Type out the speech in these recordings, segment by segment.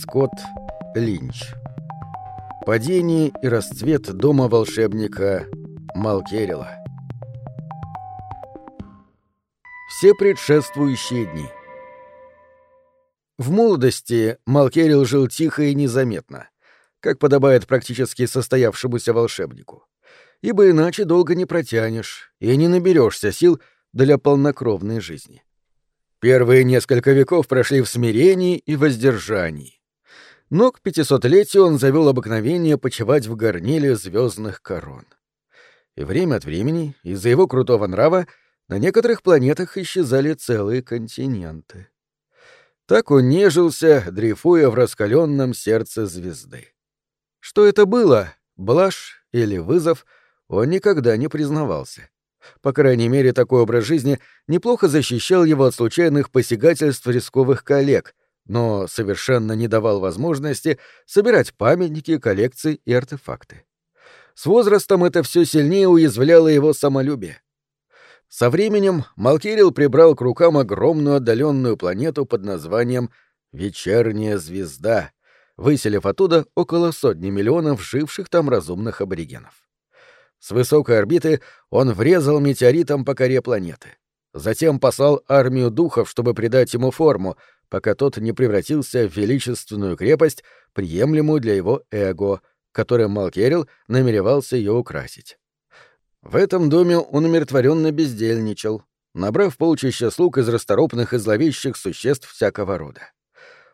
Скотт Линч. Падение и расцвет дома волшебника Малкерила. Все предшествующие дни. В молодости Малкерил жил тихо и незаметно, как подобает практически состоявшемуся волшебнику. Ибо иначе долго не протянешь и не наберешься сил для полнокровной жизни. Первые несколько веков прошли в смирении и воздержании. Но к пятисотлетию он завел обыкновение почивать в горниле звездных корон. И время от времени, из-за его крутого нрава, на некоторых планетах исчезали целые континенты. Так он нежился, дрейфуя в раскаленном сердце звезды. Что это было, блажь или вызов, он никогда не признавался. По крайней мере, такой образ жизни неплохо защищал его от случайных посягательств рисковых коллег, но совершенно не давал возможности собирать памятники, коллекции и артефакты. С возрастом это все сильнее уязвляло его самолюбие. Со временем Малкирил прибрал к рукам огромную отдаленную планету под названием «Вечерняя звезда», выселив оттуда около сотни миллионов живших там разумных аборигенов. С высокой орбиты он врезал метеоритом по коре планеты. Затем послал армию духов, чтобы придать ему форму, пока тот не превратился в величественную крепость, приемлемую для его эго, которым Малкерил намеревался ее украсить. В этом доме он умиротворенно бездельничал, набрав полчища слуг из расторопных и зловещих существ всякого рода.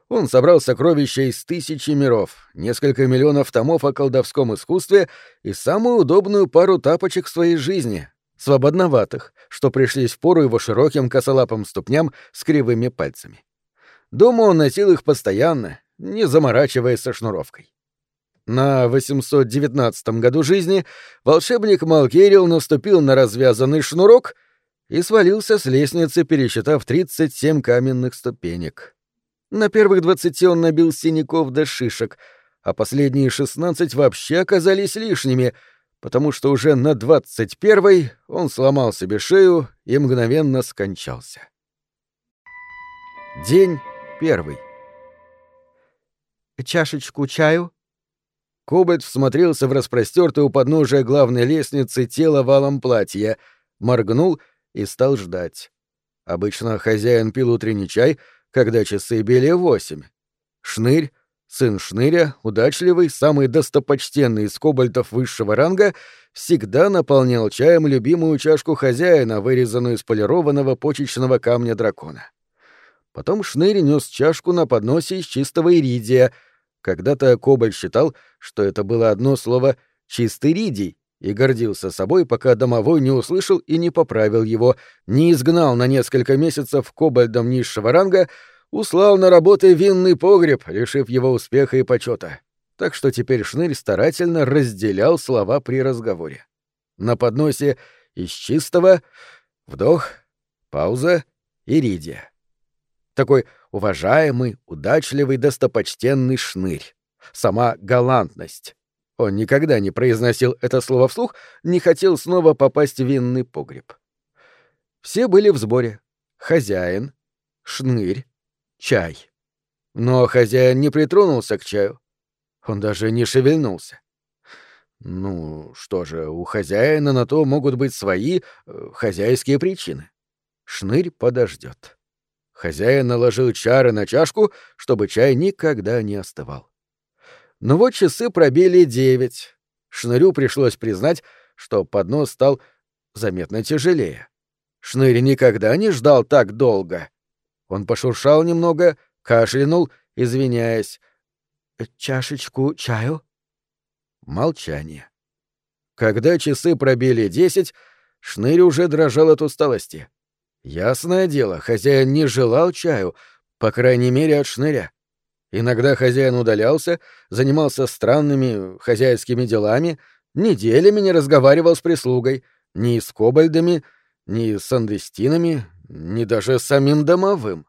Он собрал сокровища из тысячи миров, несколько миллионов томов о колдовском искусстве и самую удобную пару тапочек в своей жизни, свободноватых, что пришлись в пору его широким косолапым ступням с кривыми пальцами. Дома он носил их постоянно, не заморачиваясь со шнуровкой. На 819 году жизни волшебник Малкерил наступил на развязанный шнурок и свалился с лестницы, пересчитав 37 каменных ступенек. На первых двадцати он набил синяков до шишек, а последние шестнадцать вообще оказались лишними, потому что уже на двадцать первой он сломал себе шею и мгновенно скончался. День первый. «Чашечку чаю?» Кобальт всмотрелся в распростертое у подножия главной лестницы тело валом платья, моргнул и стал ждать. Обычно хозяин пил утренний чай — когда часы били восемь. Шнырь, сын Шныря, удачливый, самый достопочтенный из кобальтов высшего ранга, всегда наполнял чаем любимую чашку хозяина, вырезанную из полированного почечного камня дракона. Потом Шнырь нес чашку на подносе из чистого иридия. Когда-то Кобальт считал, что это было одно слово «чистый иридий», и гордился собой, пока домовой не услышал и не поправил его, не изгнал на несколько месяцев кобальдом низшего ранга, услал на работы винный погреб, лишив его успеха и почета. Так что теперь Шнырь старательно разделял слова при разговоре. На подносе из чистого вдох, пауза, иридия. Такой уважаемый, удачливый, достопочтенный шнырь. Сама галантность. Он никогда не произносил это слово вслух, не хотел снова попасть в винный погреб. Все были в сборе. Хозяин, шнырь, чай. Но хозяин не притронулся к чаю. Он даже не шевельнулся. Ну, что же, у хозяина на то могут быть свои э, хозяйские причины. Шнырь подождет. Хозяин наложил чары на чашку, чтобы чай никогда не остывал. Но вот часы пробили девять. Шнырю пришлось признать, что поднос стал заметно тяжелее. Шнырь никогда не ждал так долго. Он пошуршал немного, кашлянул, извиняясь. «Чашечку чаю?» Молчание. Когда часы пробили десять, Шнырь уже дрожал от усталости. Ясное дело, хозяин не желал чаю, по крайней мере, от Шныря. Иногда хозяин удалялся, занимался странными хозяйскими делами, неделями не разговаривал с прислугой, ни с кобальдами, ни с андестинами, ни даже с самим домовым.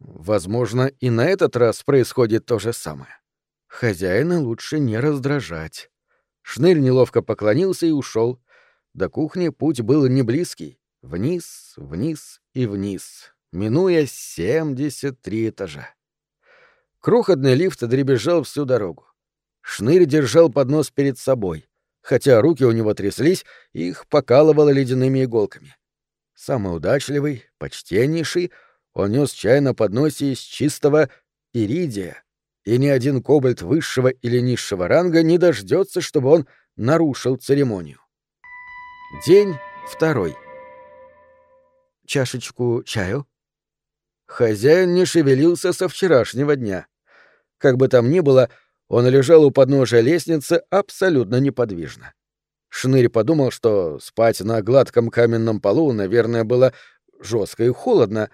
Возможно, и на этот раз происходит то же самое. Хозяина лучше не раздражать. Шнырь неловко поклонился и ушел. До кухни путь был не близкий. Вниз, вниз и вниз, минуя семьдесят три этажа. Крохотный лифт дребезжал всю дорогу. Шнырь держал поднос перед собой, хотя руки у него тряслись, их покалывало ледяными иголками. Самый удачливый, почтеннейший, он нес чай на подносе из чистого иридия, и ни один кобальт высшего или низшего ранга не дождется, чтобы он нарушил церемонию. День второй. Чашечку чаю? Хозяин не шевелился со вчерашнего дня. Как бы там ни было, он лежал у подножия лестницы абсолютно неподвижно. Шнырь подумал, что спать на гладком каменном полу, наверное, было жестко и холодно,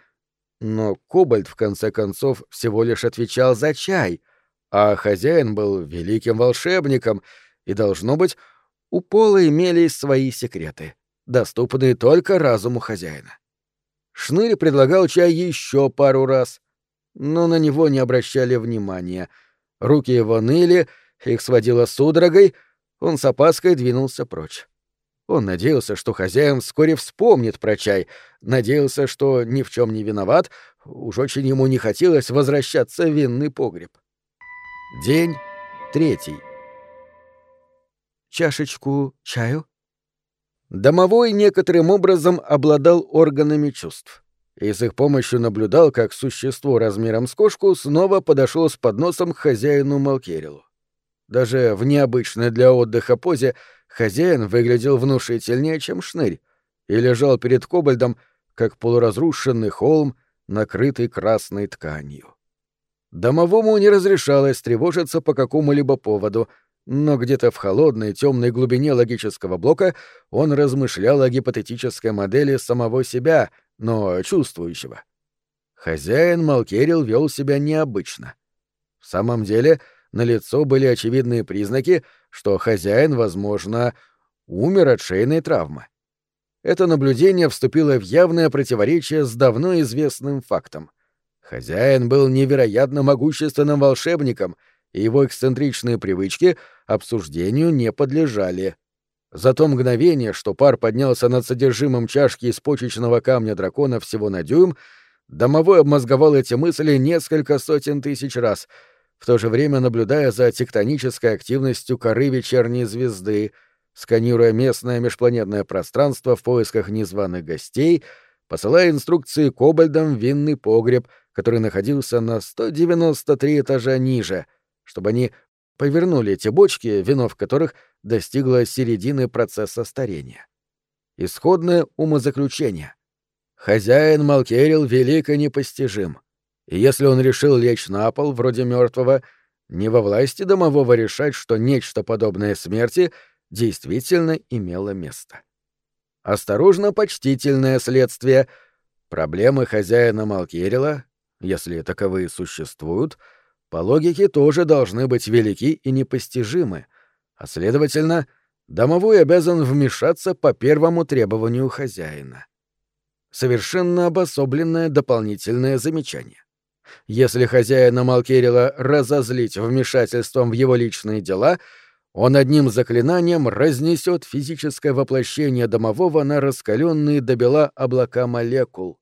но Кобальт, в конце концов, всего лишь отвечал за чай, а хозяин был великим волшебником, и, должно быть, у Пола имелись свои секреты, доступные только разуму хозяина. Шнырь предлагал чай еще пару раз, но на него не обращали внимания. Руки его ныли, их сводило судорогой, он с опаской двинулся прочь. Он надеялся, что хозяин вскоре вспомнит про чай, надеялся, что ни в чем не виноват, уж очень ему не хотелось возвращаться в винный погреб. День третий. Чашечку чаю? Домовой некоторым образом обладал органами чувств и с их помощью наблюдал, как существо размером с кошку снова подошло с подносом к хозяину Малкерилу. Даже в необычной для отдыха позе хозяин выглядел внушительнее, чем шнырь, и лежал перед кобальдом, как полуразрушенный холм, накрытый красной тканью. Домовому не разрешалось тревожиться по какому-либо поводу — но где-то в холодной темной глубине логического блока он размышлял о гипотетической модели самого себя, но чувствующего. Хозяин Малкерил вел себя необычно. В самом деле, на лицо были очевидные признаки, что хозяин, возможно, умер от шейной травмы. Это наблюдение вступило в явное противоречие с давно известным фактом. Хозяин был невероятно могущественным волшебником — и его эксцентричные привычки обсуждению не подлежали. За то мгновение, что пар поднялся над содержимым чашки из почечного камня дракона всего на дюйм, домовой обмозговал эти мысли несколько сотен тысяч раз, в то же время наблюдая за тектонической активностью коры вечерней звезды, сканируя местное межпланетное пространство в поисках незваных гостей, посылая инструкции кобальдам в винный погреб, который находился на 193 этажа ниже — чтобы они повернули эти бочки, вино в которых достигло середины процесса старения. Исходное умозаключение. Хозяин Малкерил велик и непостижим. И если он решил лечь на пол, вроде мертвого, не во власти домового решать, что нечто подобное смерти действительно имело место. Осторожно почтительное следствие. Проблемы хозяина Малкерила, если таковые существуют — по логике тоже должны быть велики и непостижимы, а, следовательно, домовой обязан вмешаться по первому требованию хозяина. Совершенно обособленное дополнительное замечание. Если хозяина Малкерила разозлить вмешательством в его личные дела, он одним заклинанием разнесет физическое воплощение домового на раскаленные до бела облака молекул.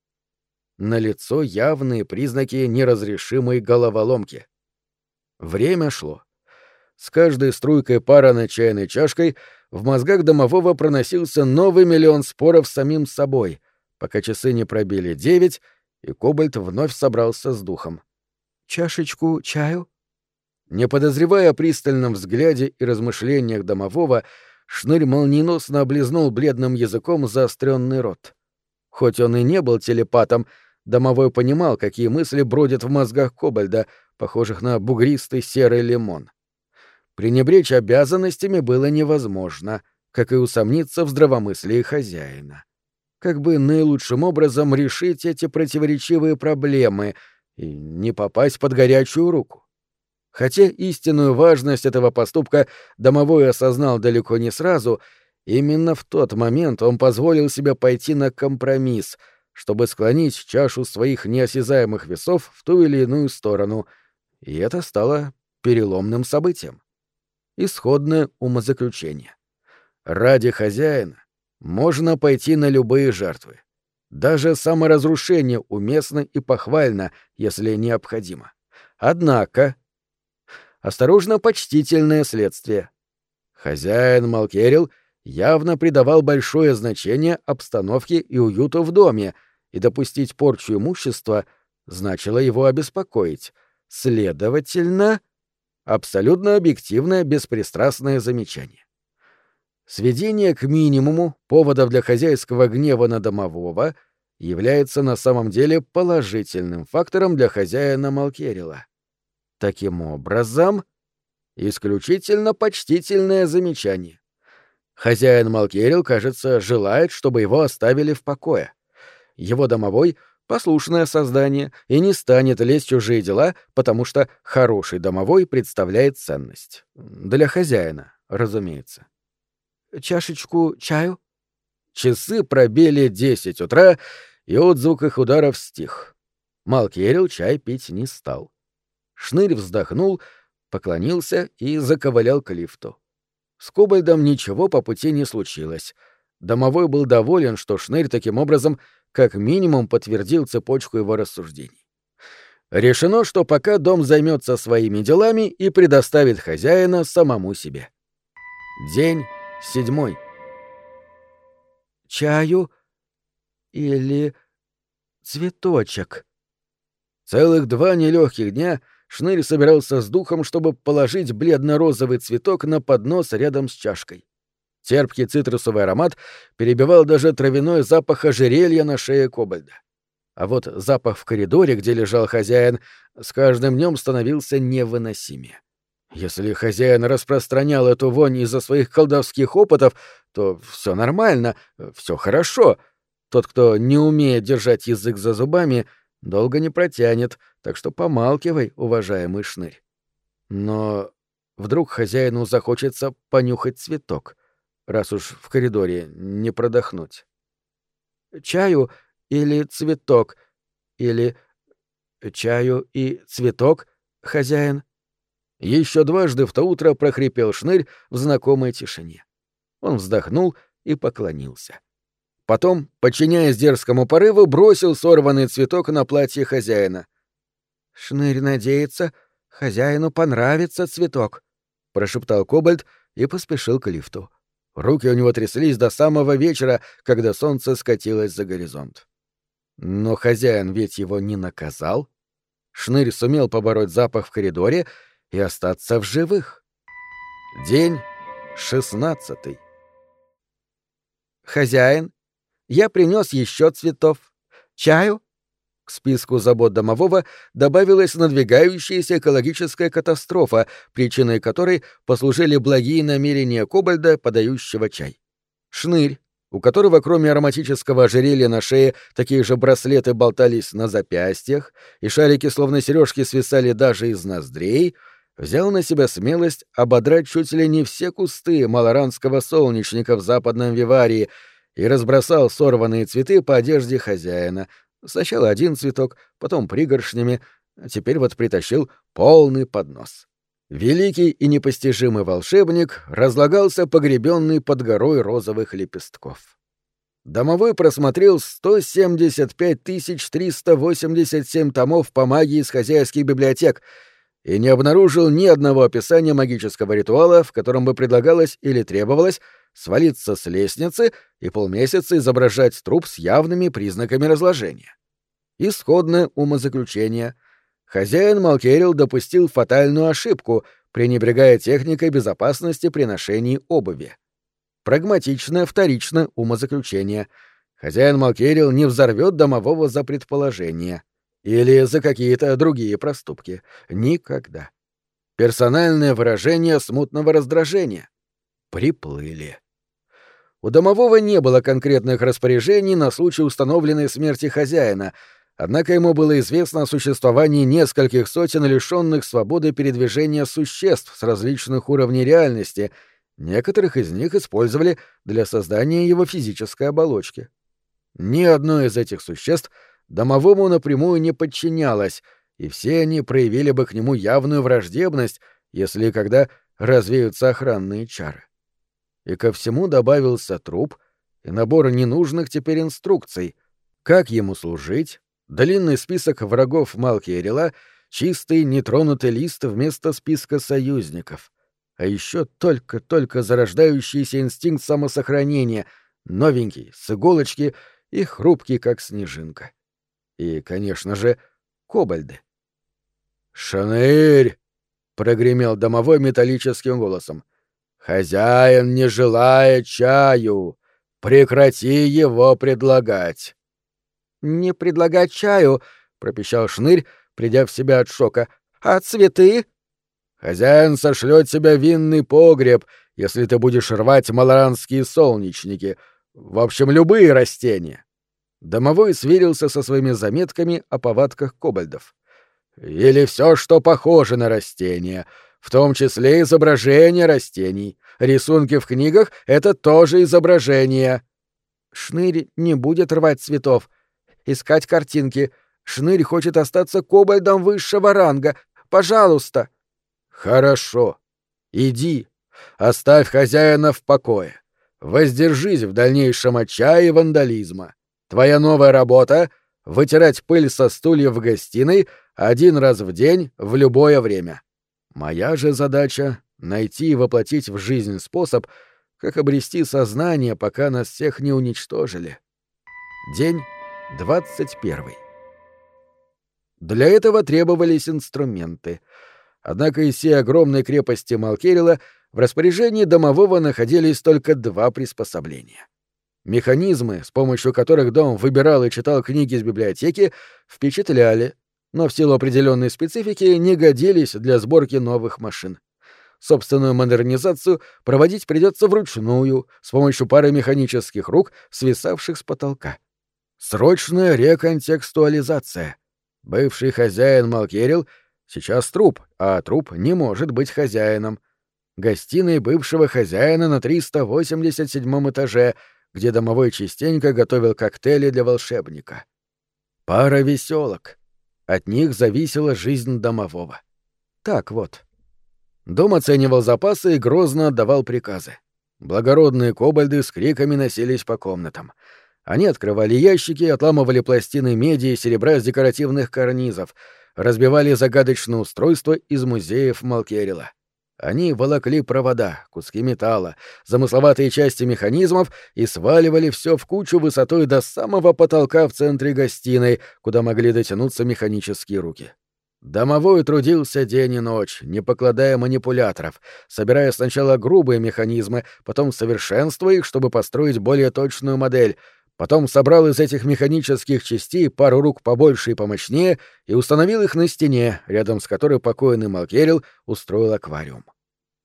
Налицо явные признаки неразрешимой головоломки. Время шло. С каждой струйкой пара над чайной чашкой в мозгах домового проносился новый миллион споров с самим собой, пока часы не пробили девять, и Кобальт вновь собрался с духом. «Чашечку чаю?» Не подозревая о пристальном взгляде и размышлениях домового, Шнырь молниеносно облизнул бледным языком заостренный рот. Хоть он и не был телепатом, домовой понимал, какие мысли бродят в мозгах Кобальда — похожих на бугристый серый лимон. Пренебречь обязанностями было невозможно, как и усомниться в здравомыслии хозяина. Как бы наилучшим образом решить эти противоречивые проблемы и не попасть под горячую руку? Хотя истинную важность этого поступка домовой осознал далеко не сразу, именно в тот момент он позволил себе пойти на компромисс, чтобы склонить чашу своих неосязаемых весов в ту или иную сторону — и это стало переломным событием. Исходное умозаключение. Ради хозяина можно пойти на любые жертвы. Даже саморазрушение уместно и похвально, если необходимо. Однако... Осторожно почтительное следствие. Хозяин Малкерил явно придавал большое значение обстановке и уюту в доме, и допустить порчу имущества значило его обеспокоить. Следовательно, абсолютно объективное беспристрастное замечание. Сведение к минимуму поводов для хозяйского гнева на домового является на самом деле положительным фактором для хозяина Малкерила. Таким образом, исключительно почтительное замечание. Хозяин Малкерил, кажется, желает, чтобы его оставили в покое. Его домовой — послушное создание и не станет лезть в чужие дела, потому что хороший домовой представляет ценность. Для хозяина, разумеется чашечку чаю?» Часы пробили десять утра, и отзвук их ударов стих. Малкерил чай пить не стал. Шнырь вздохнул, поклонился и заковылял к лифту. С Кобальдом ничего по пути не случилось. Домовой был доволен, что Шнырь таким образом как минимум подтвердил цепочку его рассуждений. Решено, что пока дом займется своими делами и предоставит хозяина самому себе. День Седьмой. Чаю или цветочек? Целых два нелегких дня Шнырь собирался с духом, чтобы положить бледно-розовый цветок на поднос рядом с чашкой. Терпкий цитрусовый аромат перебивал даже травяной запах ожерелья на шее кобальда. А вот запах в коридоре, где лежал хозяин, с каждым днем становился невыносимее. Если хозяин распространял эту вонь из-за своих колдовских опытов, то все нормально, все хорошо. Тот, кто не умеет держать язык за зубами, долго не протянет, так что помалкивай, уважаемый шнырь. Но вдруг хозяину захочется понюхать цветок, раз уж в коридоре не продохнуть. Чаю или цветок, или чаю и цветок, хозяин? Еще дважды в то утро прохрипел шнырь в знакомой тишине. Он вздохнул и поклонился. Потом, подчиняясь дерзкому порыву, бросил сорванный цветок на платье хозяина. «Шнырь надеется, хозяину понравится цветок», — прошептал Кобальт и поспешил к лифту. Руки у него тряслись до самого вечера, когда солнце скатилось за горизонт. Но хозяин ведь его не наказал. Шнырь сумел побороть запах в коридоре и остаться в живых. День шестнадцатый. «Хозяин, я принес еще цветов. Чаю?» К списку забот домового добавилась надвигающаяся экологическая катастрофа, причиной которой послужили благие намерения Кобальда, подающего чай. Шнырь, у которого кроме ароматического ожерелья на шее такие же браслеты болтались на запястьях, и шарики словно сережки свисали даже из ноздрей, взял на себя смелость ободрать чуть ли не все кусты малоранского солнечника в западном Виварии и разбросал сорванные цветы по одежде хозяина. Сначала один цветок, потом пригоршнями, а теперь вот притащил полный поднос. Великий и непостижимый волшебник разлагался погребенный под горой розовых лепестков. Домовой просмотрел 175 387 томов по магии из хозяйских библиотек — и не обнаружил ни одного описания магического ритуала, в котором бы предлагалось или требовалось свалиться с лестницы и полмесяца изображать труп с явными признаками разложения. Исходное умозаключение. Хозяин Малкерил допустил фатальную ошибку, пренебрегая техникой безопасности при ношении обуви. Прагматичное вторичное умозаключение. Хозяин Малкерил не взорвет домового за предположение — или за какие-то другие проступки. Никогда. Персональное выражение смутного раздражения. Приплыли. У домового не было конкретных распоряжений на случай установленной смерти хозяина, однако ему было известно о существовании нескольких сотен лишенных свободы передвижения существ с различных уровней реальности, некоторых из них использовали для создания его физической оболочки. Ни одно из этих существ — домовому напрямую не подчинялась, и все они проявили бы к нему явную враждебность, если когда развеются охранные чары. И ко всему добавился труп и набор ненужных теперь инструкций, как ему служить, длинный список врагов Малкиерила, Чистый, нетронутый лист вместо списка союзников. А еще только-только зарождающийся инстинкт самосохранения, новенький, с иголочки и хрупкий, как снежинка. И, конечно же, кобальды. «Шанырь!» — прогремел домовой металлическим голосом. «Хозяин не желает чаю. Прекрати его предлагать». «Не предлагать чаю», — пропищал Шнырь, придя в себя от шока. «А цветы?» «Хозяин сошлет тебя винный погреб, если ты будешь рвать малоранские солнечники. В общем, любые растения». Домовой сверился со своими заметками о повадках кобальдов. Или все, что похоже на растения, в том числе изображения растений. Рисунки в книгах — это тоже изображения. Шнырь не будет рвать цветов, искать картинки. Шнырь хочет остаться кобальдом высшего ранга. Пожалуйста. Хорошо. Иди. Оставь хозяина в покое. Воздержись в дальнейшем от чая и вандализма. Твоя новая работа — вытирать пыль со стульев в гостиной — один раз в день, в любое время. Моя же задача — найти и воплотить в жизнь способ, как обрести сознание, пока нас всех не уничтожили. День двадцать первый. Для этого требовались инструменты. Однако из всей огромной крепости Малкерила в распоряжении домового находились только два приспособления. Механизмы, с помощью которых дом выбирал и читал книги из библиотеки, впечатляли, но в силу определенной специфики не годились для сборки новых машин. Собственную модернизацию проводить придется вручную, с помощью пары механических рук, свисавших с потолка. Срочная реконтекстуализация. Бывший хозяин Малкерил сейчас труп, а труп не может быть хозяином. Гостиной бывшего хозяина на 387 этаже, где домовой частенько готовил коктейли для волшебника. Пара веселок. От них зависела жизнь домового. Так вот. Дом оценивал запасы и грозно отдавал приказы. Благородные кобальды с криками носились по комнатам. Они открывали ящики, отламывали пластины меди и серебра с декоративных карнизов, разбивали загадочные устройства из музеев Малкерила. Они волокли провода, куски металла, замысловатые части механизмов и сваливали все в кучу высотой до самого потолка в центре гостиной, куда могли дотянуться механические руки. Домовой трудился день и ночь, не покладая манипуляторов, собирая сначала грубые механизмы, потом совершенствуя их, чтобы построить более точную модель, Потом собрал из этих механических частей пару рук побольше и помощнее и установил их на стене, рядом с которой покойный Малкерил устроил аквариум.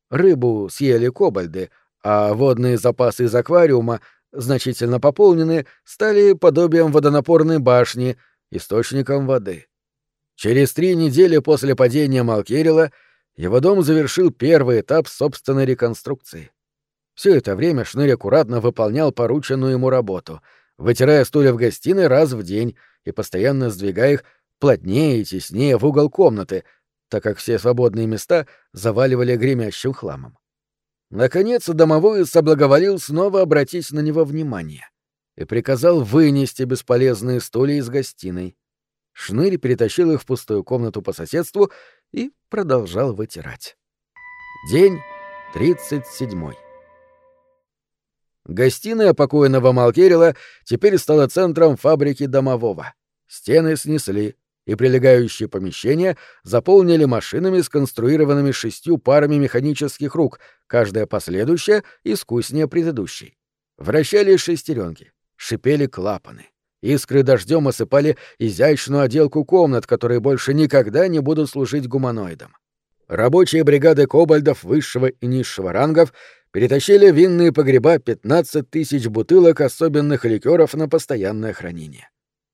Рыбу съели кобальды, а водные запасы из аквариума, значительно пополненные, стали подобием водонапорной башни, источником воды. Через три недели после падения Малкерила его дом завершил первый этап собственной реконструкции. Все это время Шнырь аккуратно выполнял порученную ему работу — вытирая стулья в гостиной раз в день и постоянно сдвигая их плотнее и теснее в угол комнаты, так как все свободные места заваливали гремящим хламом. Наконец домовой соблаговолил снова обратить на него внимание и приказал вынести бесполезные стулья из гостиной. Шнырь перетащил их в пустую комнату по соседству и продолжал вытирать. День тридцать седьмой. Гостиная покойного Малкерила теперь стала центром фабрики домового. Стены снесли, и прилегающие помещения заполнили машинами, сконструированными шестью парами механических рук, каждая последующая искуснее предыдущей. Вращались шестеренки, шипели клапаны. Искры дождем осыпали изящную отделку комнат, которые больше никогда не будут служить гуманоидам. Рабочие бригады кобальдов высшего и низшего рангов перетащили в винные погреба 15 тысяч бутылок особенных ликеров на постоянное хранение.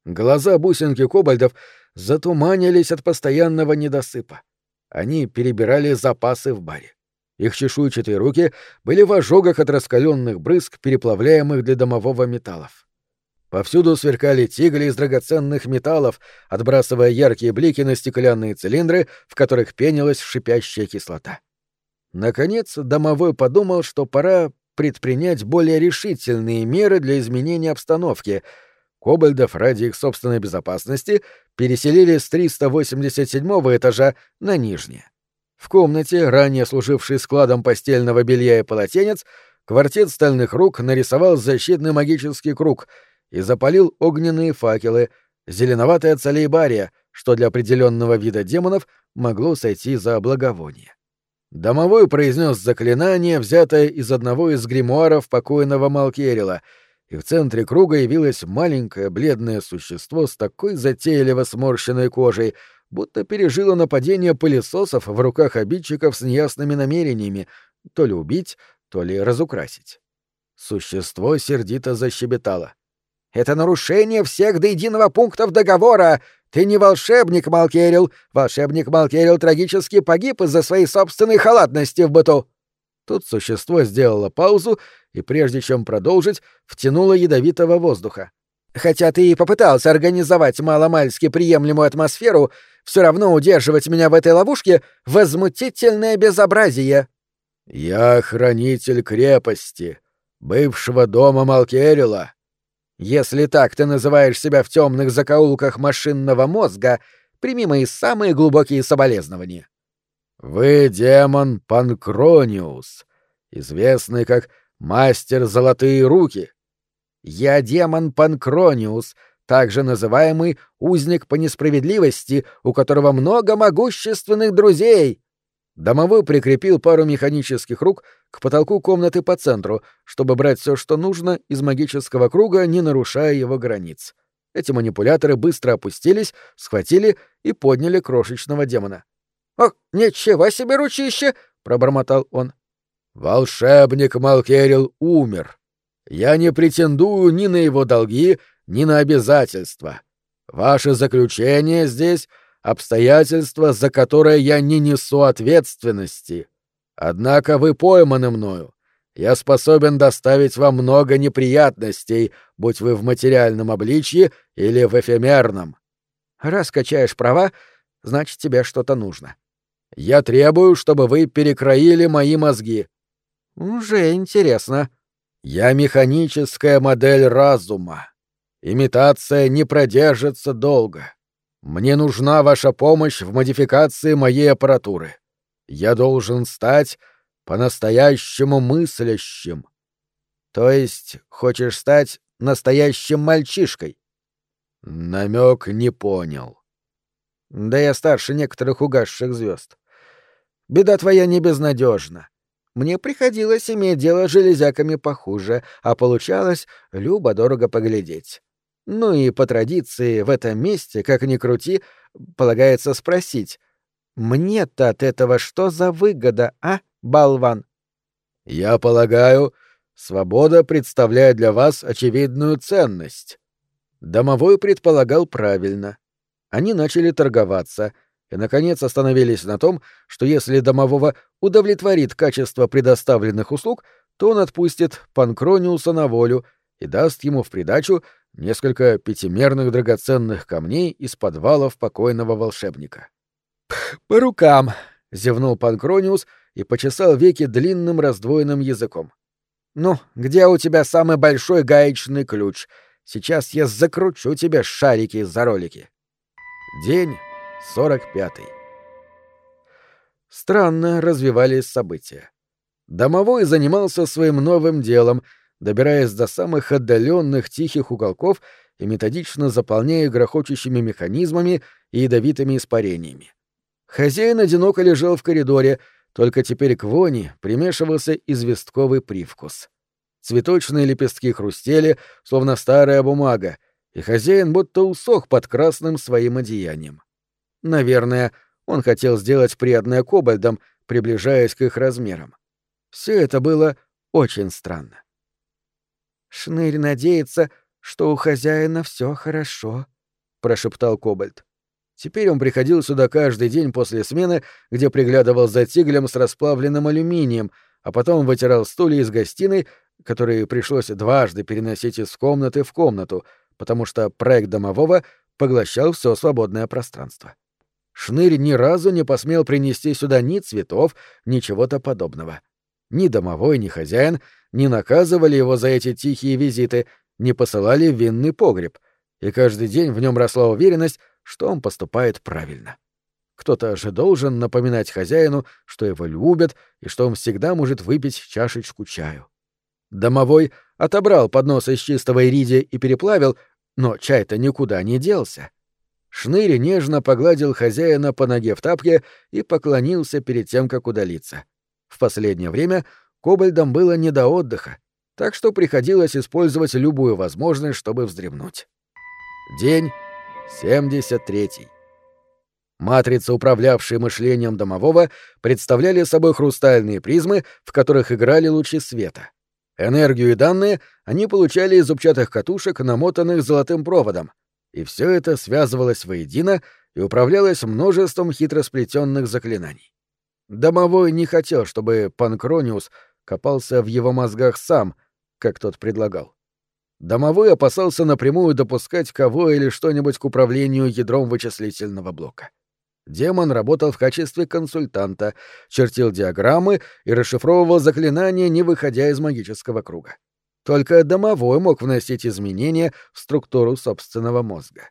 Глаза бусинки кобальдов затуманились от постоянного недосыпа. Они перебирали запасы в баре. Их чешуйчатые руки были в ожогах от раскаленных брызг, переплавляемых для домового металлов. Повсюду сверкали тигли из драгоценных металлов, отбрасывая яркие блики на стеклянные цилиндры, в которых пенилась шипящая кислота. Наконец, домовой подумал, что пора предпринять более решительные меры для изменения обстановки. Кобальдов ради их собственной безопасности переселили с 387 этажа на нижнее. В комнате, ранее служившей складом постельного белья и полотенец, квартет стальных рук нарисовал защитный магический круг и запалил огненные факелы, зеленоватая целейбария, что для определенного вида демонов могло сойти за благовоние. Домовой произнес заклинание, взятое из одного из гримуаров покойного Малкерила, и в центре круга явилось маленькое бледное существо с такой затейливо сморщенной кожей, будто пережило нападение пылесосов в руках обидчиков с неясными намерениями то ли убить, то ли разукрасить. Существо сердито защебетало. «Это нарушение всех до единого пунктов договора! Ты не волшебник, Малкерил! Волшебник Малкерил трагически погиб из-за своей собственной халатности в быту!» Тут существо сделало паузу и, прежде чем продолжить, втянуло ядовитого воздуха. «Хотя ты и попытался организовать маломальски приемлемую атмосферу, все равно удерживать меня в этой ловушке — возмутительное безобразие!» «Я хранитель крепости, бывшего дома Малкерила», если так ты называешь себя в темных закоулках машинного мозга, прими мои самые глубокие соболезнования. Вы демон Панкрониус, известный как мастер золотые руки. Я демон Панкрониус, также называемый узник по несправедливости, у которого много могущественных друзей. Домовой прикрепил пару механических рук к потолку комнаты по центру, чтобы брать все, что нужно, из магического круга, не нарушая его границ. Эти манипуляторы быстро опустились, схватили и подняли крошечного демона. «Ох, ничего себе ручище!» — пробормотал он. «Волшебник Малкерил умер. Я не претендую ни на его долги, ни на обязательства. Ваше заключение здесь — обстоятельство, за которое я не несу ответственности. Однако вы пойманы мною. Я способен доставить вам много неприятностей, будь вы в материальном обличье или в эфемерном. Раз качаешь права, значит, тебе что-то нужно. Я требую, чтобы вы перекроили мои мозги. Уже интересно. Я механическая модель разума. Имитация не продержится долго. Мне нужна ваша помощь в модификации моей аппаратуры. Я должен стать по-настоящему мыслящим. То есть хочешь стать настоящим мальчишкой? Намек не понял. Да я старше некоторых угасших звезд. Беда твоя не безнадежна. Мне приходилось иметь дело с железяками похуже, а получалось любо-дорого поглядеть. Ну и по традиции в этом месте, как ни крути, полагается спросить, «Мне-то от этого что за выгода, а, болван?» «Я полагаю, свобода представляет для вас очевидную ценность». Домовой предполагал правильно. Они начали торговаться и, наконец, остановились на том, что если домового удовлетворит качество предоставленных услуг, то он отпустит Панкрониуса на волю и даст ему в придачу несколько пятимерных драгоценных камней из подвалов покойного волшебника. «По рукам!» — зевнул Панкрониус и почесал веки длинным раздвоенным языком. «Ну, где у тебя самый большой гаечный ключ? Сейчас я закручу тебе шарики за ролики». День сорок пятый. Странно развивались события. Домовой занимался своим новым делом — добираясь до самых отдаленных тихих уголков и методично заполняя грохочущими механизмами и ядовитыми испарениями. Хозяин одиноко лежал в коридоре, только теперь к вони примешивался известковый привкус. Цветочные лепестки хрустели, словно старая бумага, и хозяин будто усох под красным своим одеянием. Наверное, он хотел сделать приятное кобальдам, приближаясь к их размерам. Все это было очень странно. Шнырь надеется, что у хозяина все хорошо, прошептал Кобальт. Теперь он приходил сюда каждый день после смены, где приглядывал за тиглем с расплавленным алюминием, а потом вытирал стулья из гостиной, которые пришлось дважды переносить из комнаты в комнату, потому что проект домового поглощал все свободное пространство. Шнырь ни разу не посмел принести сюда ни цветов, ни чего-то подобного. Ни домовой, ни хозяин не наказывали его за эти тихие визиты, не посылали в винный погреб, и каждый день в нем росла уверенность, что он поступает правильно. Кто-то же должен напоминать хозяину, что его любят и что он всегда может выпить чашечку чаю. Домовой отобрал поднос из чистого иридия и переплавил, но чай-то никуда не делся. Шнырь нежно погладил хозяина по ноге в тапке и поклонился перед тем, как удалиться. В последнее время кобальдам было не до отдыха, так что приходилось использовать любую возможность, чтобы вздремнуть. День 73. Матрицы, управлявшие мышлением домового, представляли собой хрустальные призмы, в которых играли лучи света. Энергию и данные они получали из зубчатых катушек, намотанных золотым проводом, и все это связывалось воедино и управлялось множеством хитросплетенных заклинаний. Домовой не хотел, чтобы Панкрониус копался в его мозгах сам, как тот предлагал. Домовой опасался напрямую допускать кого или что-нибудь к управлению ядром вычислительного блока. Демон работал в качестве консультанта, чертил диаграммы и расшифровывал заклинания, не выходя из магического круга. Только домовой мог вносить изменения в структуру собственного мозга.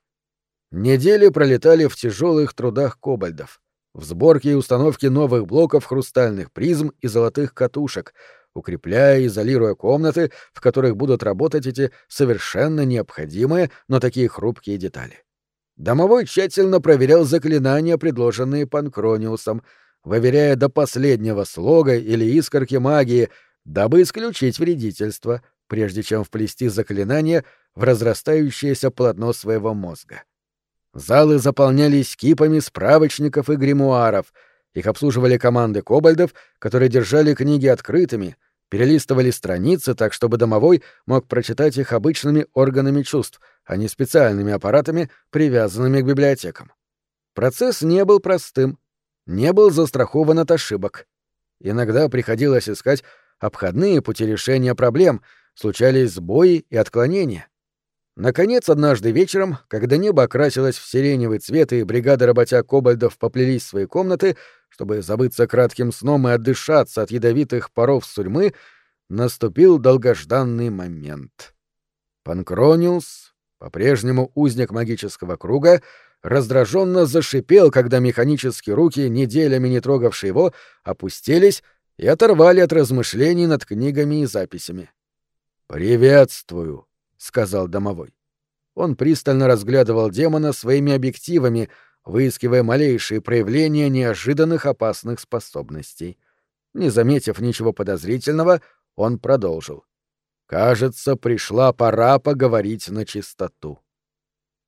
Недели пролетали в тяжелых трудах кобальдов, в сборке и установке новых блоков хрустальных призм и золотых катушек, укрепляя и изолируя комнаты, в которых будут работать эти совершенно необходимые, но такие хрупкие детали. Домовой тщательно проверял заклинания, предложенные Панкрониусом, выверяя до последнего слога или искорки магии, дабы исключить вредительство, прежде чем вплести заклинание в разрастающееся полотно своего мозга. Залы заполнялись кипами справочников и гримуаров, их обслуживали команды кобальдов, которые держали книги открытыми, перелистывали страницы так, чтобы домовой мог прочитать их обычными органами чувств, а не специальными аппаратами, привязанными к библиотекам. Процесс не был простым, не был застрахован от ошибок. Иногда приходилось искать обходные пути решения проблем, случались сбои и отклонения. Наконец, однажды вечером, когда небо окрасилось в сиреневый цвет и бригады работяг кобальдов поплелись в свои комнаты, чтобы забыться кратким сном и отдышаться от ядовитых паров сурьмы, наступил долгожданный момент. Панкрониус, по-прежнему узник магического круга, раздраженно зашипел, когда механические руки, неделями не трогавшие его, опустились и оторвали от размышлений над книгами и записями. «Приветствую», — сказал домовой. Он пристально разглядывал демона своими объективами, выискивая малейшие проявления неожиданных опасных способностей. Не заметив ничего подозрительного, он продолжил. «Кажется, пришла пора поговорить на чистоту».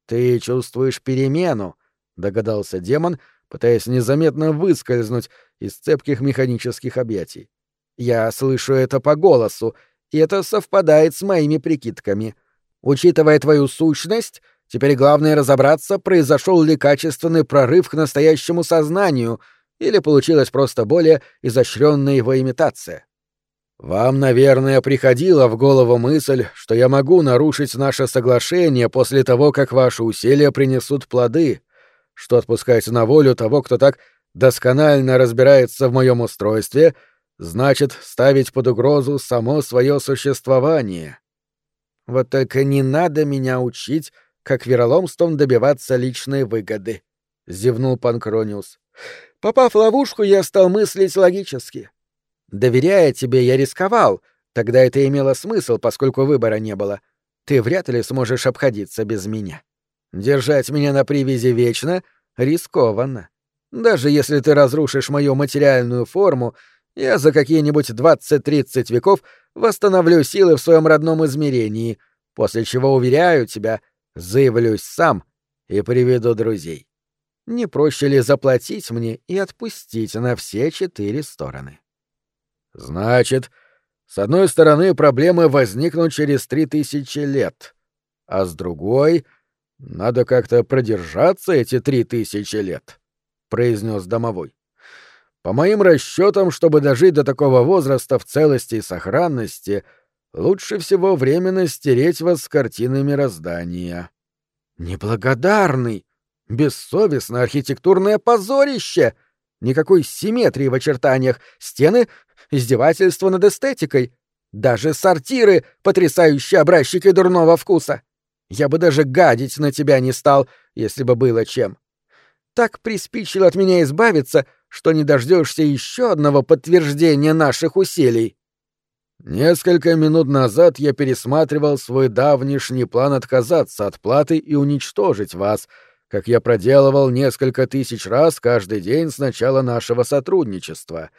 «Ты чувствуешь перемену», — догадался демон, пытаясь незаметно выскользнуть из цепких механических объятий. «Я слышу это по голосу, и это совпадает с моими прикидками. Учитывая твою сущность, теперь главное разобраться, произошел ли качественный прорыв к настоящему сознанию, или получилась просто более изощренная его имитация. Вам, наверное, приходила в голову мысль, что я могу нарушить наше соглашение после того, как ваши усилия принесут плоды, что отпускать на волю того, кто так досконально разбирается в моем устройстве — значит ставить под угрозу само свое существование. Вот только не надо меня учить, как вероломством добиваться личной выгоды, — зевнул Панкрониус. Попав в ловушку, я стал мыслить логически. Доверяя тебе, я рисковал, тогда это имело смысл, поскольку выбора не было. Ты вряд ли сможешь обходиться без меня. Держать меня на привязи вечно рискованно. Даже если ты разрушишь мою материальную форму, я за какие-нибудь 20-30 веков восстановлю силы в своем родном измерении, после чего, уверяю тебя, заявлюсь сам и приведу друзей. Не проще ли заплатить мне и отпустить на все четыре стороны? Значит, с одной стороны, проблемы возникнут через три тысячи лет, а с другой — надо как-то продержаться эти три тысячи лет, — произнес домовой. По моим расчетам, чтобы дожить до такого возраста в целости и сохранности, лучше всего временно стереть вас с картины мироздания. Неблагодарный, бессовестное архитектурное позорище! Никакой симметрии в очертаниях, стены — издевательство над эстетикой, даже сортиры — потрясающие образчики дурного вкуса. Я бы даже гадить на тебя не стал, если бы было чем. Так приспичило от меня избавиться, что не дождешься еще одного подтверждения наших усилий. Несколько минут назад я пересматривал свой давнишний план отказаться от платы и уничтожить вас, как я проделывал несколько тысяч раз каждый день с начала нашего сотрудничества.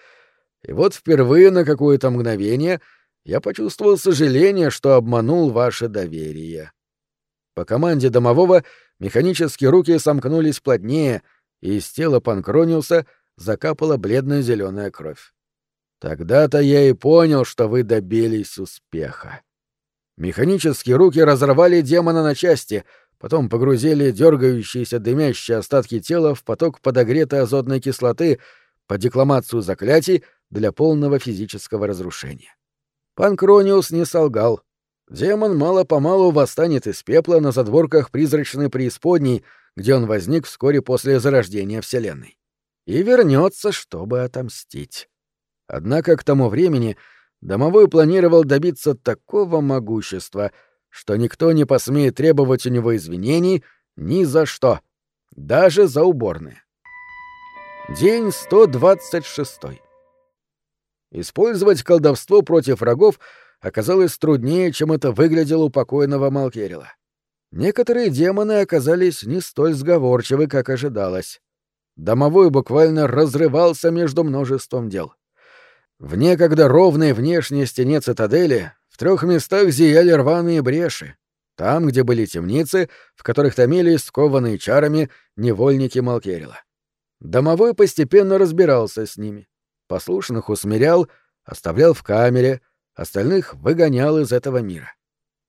И вот впервые на какое-то мгновение я почувствовал сожаление, что обманул ваше доверие. По команде домового механические руки сомкнулись плотнее, и из тела Панкрониуса закапала бледно-зеленая кровь. Тогда-то я и понял, что вы добились успеха. Механические руки разорвали демона на части, потом погрузили дергающиеся дымящие остатки тела в поток подогретой азотной кислоты по декламацию заклятий для полного физического разрушения. Панкрониус не солгал. Демон мало-помалу восстанет из пепла на задворках призрачной преисподней, где он возник вскоре после зарождения Вселенной. И вернется, чтобы отомстить. Однако к тому времени домовой планировал добиться такого могущества, что никто не посмеет требовать у него извинений ни за что, даже за уборные. День 126. Использовать колдовство против врагов оказалось труднее, чем это выглядело у покойного Малкерила. Некоторые демоны оказались не столь сговорчивы, как ожидалось. Домовой буквально разрывался между множеством дел. В некогда ровной внешней стене цитадели в трех местах зияли рваные бреши. Там, где были темницы, в которых томились скованные чарами невольники Малкерила. Домовой постепенно разбирался с ними. Послушных усмирял, оставлял в камере, остальных выгонял из этого мира.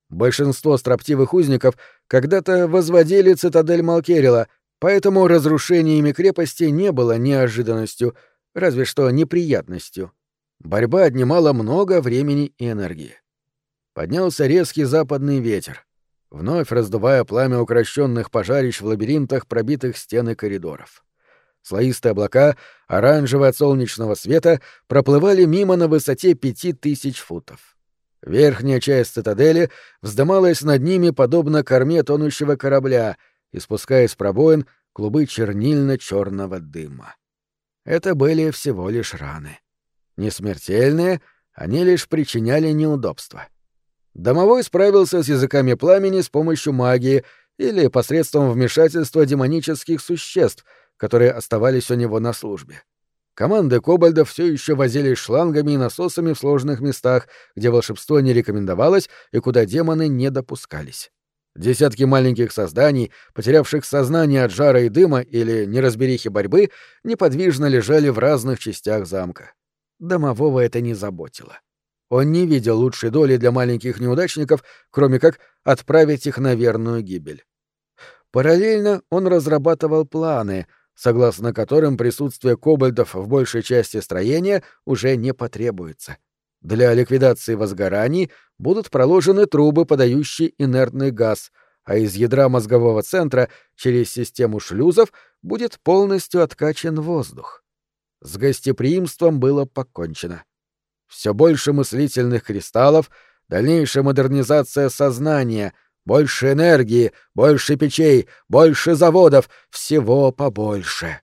Большинство строптивых узников когда-то возводили цитадель Малкерила, поэтому разрушение ими крепости не было неожиданностью, разве что неприятностью. Борьба отнимала много времени и энергии. Поднялся резкий западный ветер, вновь раздувая пламя укращенных пожарищ в лабиринтах пробитых стен и коридоров. Слоистые облака, оранжевые от солнечного света, проплывали мимо на высоте пяти тысяч футов. Верхняя часть цитадели вздымалась над ними подобно корме тонущего корабля, испуская из пробоин клубы чернильно-черного дыма. Это были всего лишь раны. Не смертельные, они лишь причиняли неудобства. Домовой справился с языками пламени с помощью магии или посредством вмешательства демонических существ — которые оставались у него на службе. Команды кобальдов все еще возились шлангами и насосами в сложных местах, где волшебство не рекомендовалось и куда демоны не допускались. Десятки маленьких созданий, потерявших сознание от жара и дыма или неразберихи борьбы, неподвижно лежали в разных частях замка. Домового это не заботило. Он не видел лучшей доли для маленьких неудачников, кроме как отправить их на верную гибель. Параллельно он разрабатывал планы — согласно которым присутствие кобальдов в большей части строения уже не потребуется. Для ликвидации возгораний будут проложены трубы, подающие инертный газ, а из ядра мозгового центра через систему шлюзов будет полностью откачан воздух. С гостеприимством было покончено. Все больше мыслительных кристаллов, дальнейшая модернизация сознания — больше энергии, больше печей, больше заводов, всего побольше.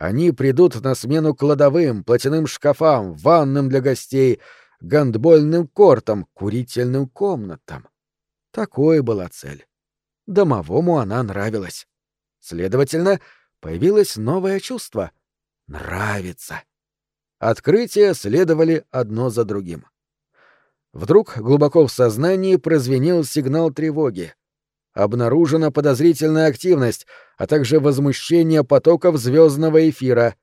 Они придут на смену кладовым, платяным шкафам, ванным для гостей, гандбольным кортам, курительным комнатам. Такой была цель. Домовому она нравилась. Следовательно, появилось новое чувство — нравится. Открытия следовали одно за другим. Вдруг глубоко в сознании прозвенел сигнал тревоги. Обнаружена подозрительная активность, а также возмущение потоков звездного эфира.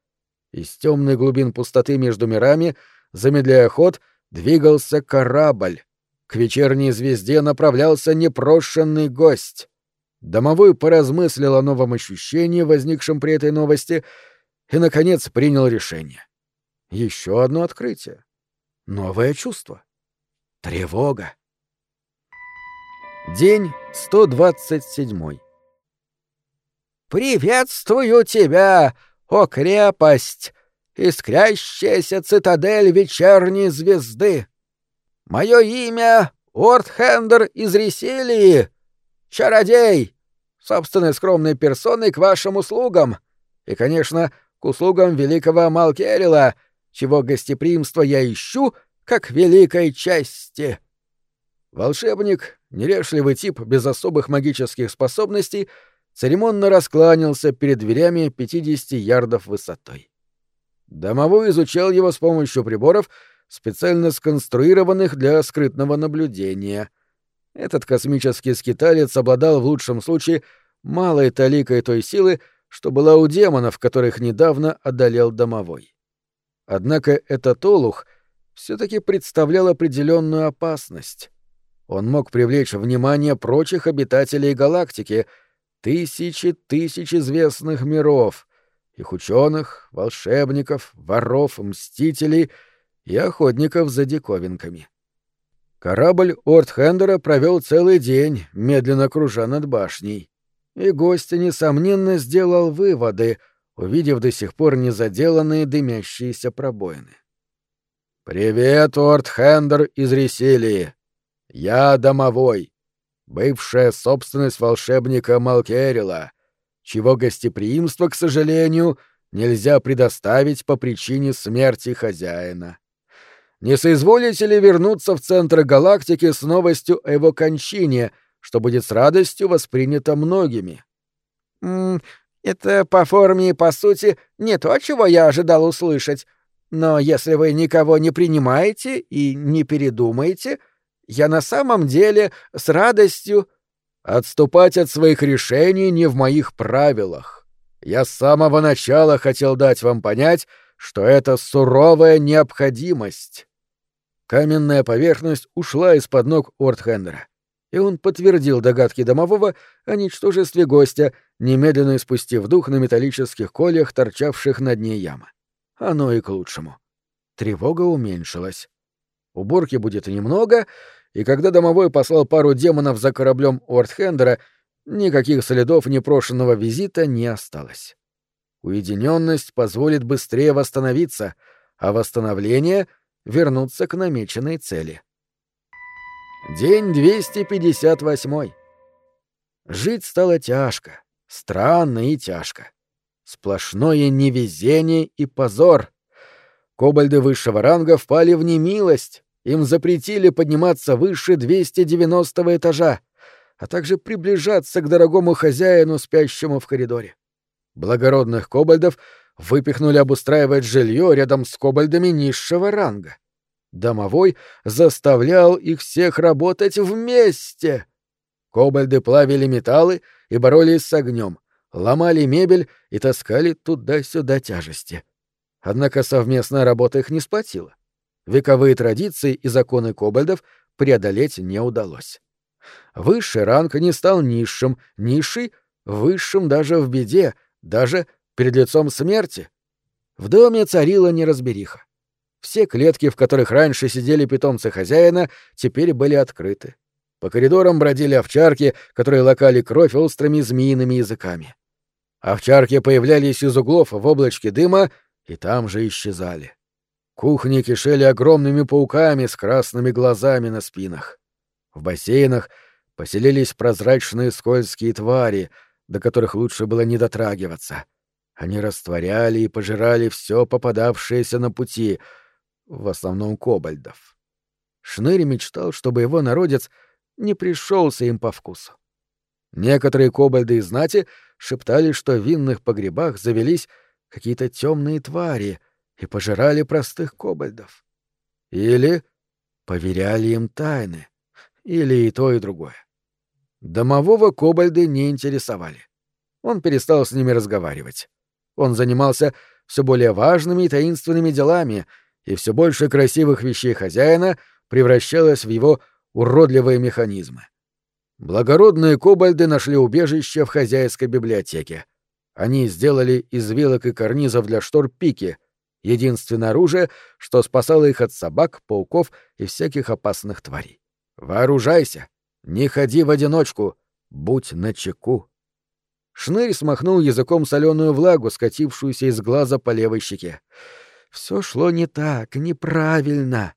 Из темной глубин пустоты между мирами, замедляя ход, двигался корабль. К вечерней звезде направлялся непрошенный гость. Домовой поразмыслил о новом ощущении, возникшем при этой новости, и, наконец, принял решение. Еще одно открытие. Новое чувство. Тревога. День 127. «Приветствую тебя, о крепость, искрящаяся цитадель вечерней звезды! Мое имя — Ортхендер из Реселии, чародей! Собственной скромной персоной к вашим услугам! И, конечно, к услугам великого Малкерила, чего гостеприимство я ищу, как великой части!» Волшебник, нерешливый тип без особых магических способностей, церемонно раскланялся перед дверями 50 ярдов высотой. Домовой изучал его с помощью приборов, специально сконструированных для скрытного наблюдения. Этот космический скиталец обладал в лучшем случае малой таликой той силы, что была у демонов, которых недавно одолел домовой. Однако этот олух все-таки представлял определенную опасность. Он мог привлечь внимание прочих обитателей галактики, тысячи тысяч известных миров, их ученых, волшебников, воров, мстителей и охотников за диковинками. Корабль Ортхендера провел целый день, медленно кружа над башней. И гость, несомненно, сделал выводы, увидев до сих пор незаделанные дымящиеся пробоины. «Привет, Ортхендер из Ресилии! Я домовой, бывшая собственность волшебника Малкерила, чего гостеприимство, к сожалению, нельзя предоставить по причине смерти хозяина. Не соизволите ли вернуться в центр галактики с новостью о его кончине, что будет с радостью воспринято многими? Это по форме и по сути не то, чего я ожидал услышать. Но если вы никого не принимаете и не передумаете, я на самом деле с радостью... Отступать от своих решений не в моих правилах. Я с самого начала хотел дать вам понять, что это суровая необходимость. Каменная поверхность ушла из-под ног Ортхендера, и он подтвердил догадки домового о ничтожестве гостя, немедленно испустив дух на металлических колях, торчавших на дне ямы. Оно и к лучшему. Тревога уменьшилась. Уборки будет немного, и когда домовой послал пару демонов за кораблем Ортхендера, никаких следов непрошенного визита не осталось. Уединенность позволит быстрее восстановиться, а восстановление — вернуться к намеченной цели. День 258. Жить стало тяжко, странно и тяжко. Сплошное невезение и позор. Кобальды высшего ранга впали в немилость, им запретили подниматься выше 290 этажа, а также приближаться к дорогому хозяину, спящему в коридоре. Благородных кобальдов выпихнули обустраивать жилье рядом с кобальдами низшего ранга. Домовой заставлял их всех работать вместе. Кобальды плавили металлы и боролись с огнем, ломали мебель и таскали туда-сюда тяжести. Однако совместная работа их не сплотила. Вековые традиции и законы кобальдов преодолеть не удалось. Высший ранг не стал низшим, низший — высшим даже в беде — даже перед лицом смерти. В доме царила неразбериха. Все клетки, в которых раньше сидели питомцы хозяина, теперь были открыты. По коридорам бродили овчарки, которые лакали кровь острыми змеиными языками. Овчарки появлялись из углов в облачке дыма и там же исчезали. Кухни кишели огромными пауками с красными глазами на спинах. В бассейнах поселились прозрачные скользкие твари — до которых лучше было не дотрагиваться. Они растворяли и пожирали все попадавшееся на пути, в основном кобальдов. Шнырь мечтал, чтобы его народец не пришелся им по вкусу. Некоторые кобальды из знати шептали, что в винных погребах завелись какие-то темные твари и пожирали простых кобальдов. Или поверяли им тайны, или и то, и другое. Домового кобальды не интересовали. Он перестал с ними разговаривать. Он занимался все более важными и таинственными делами, и все больше красивых вещей хозяина превращалось в его уродливые механизмы. Благородные кобальды нашли убежище в хозяйской библиотеке. Они сделали из вилок и карнизов для штор пики, единственное оружие, что спасало их от собак, пауков и всяких опасных тварей. Вооружайся! Не ходи в одиночку, будь начеку. Шнырь смахнул языком соленую влагу, скатившуюся из глаза по левой щеке. Все шло не так, неправильно.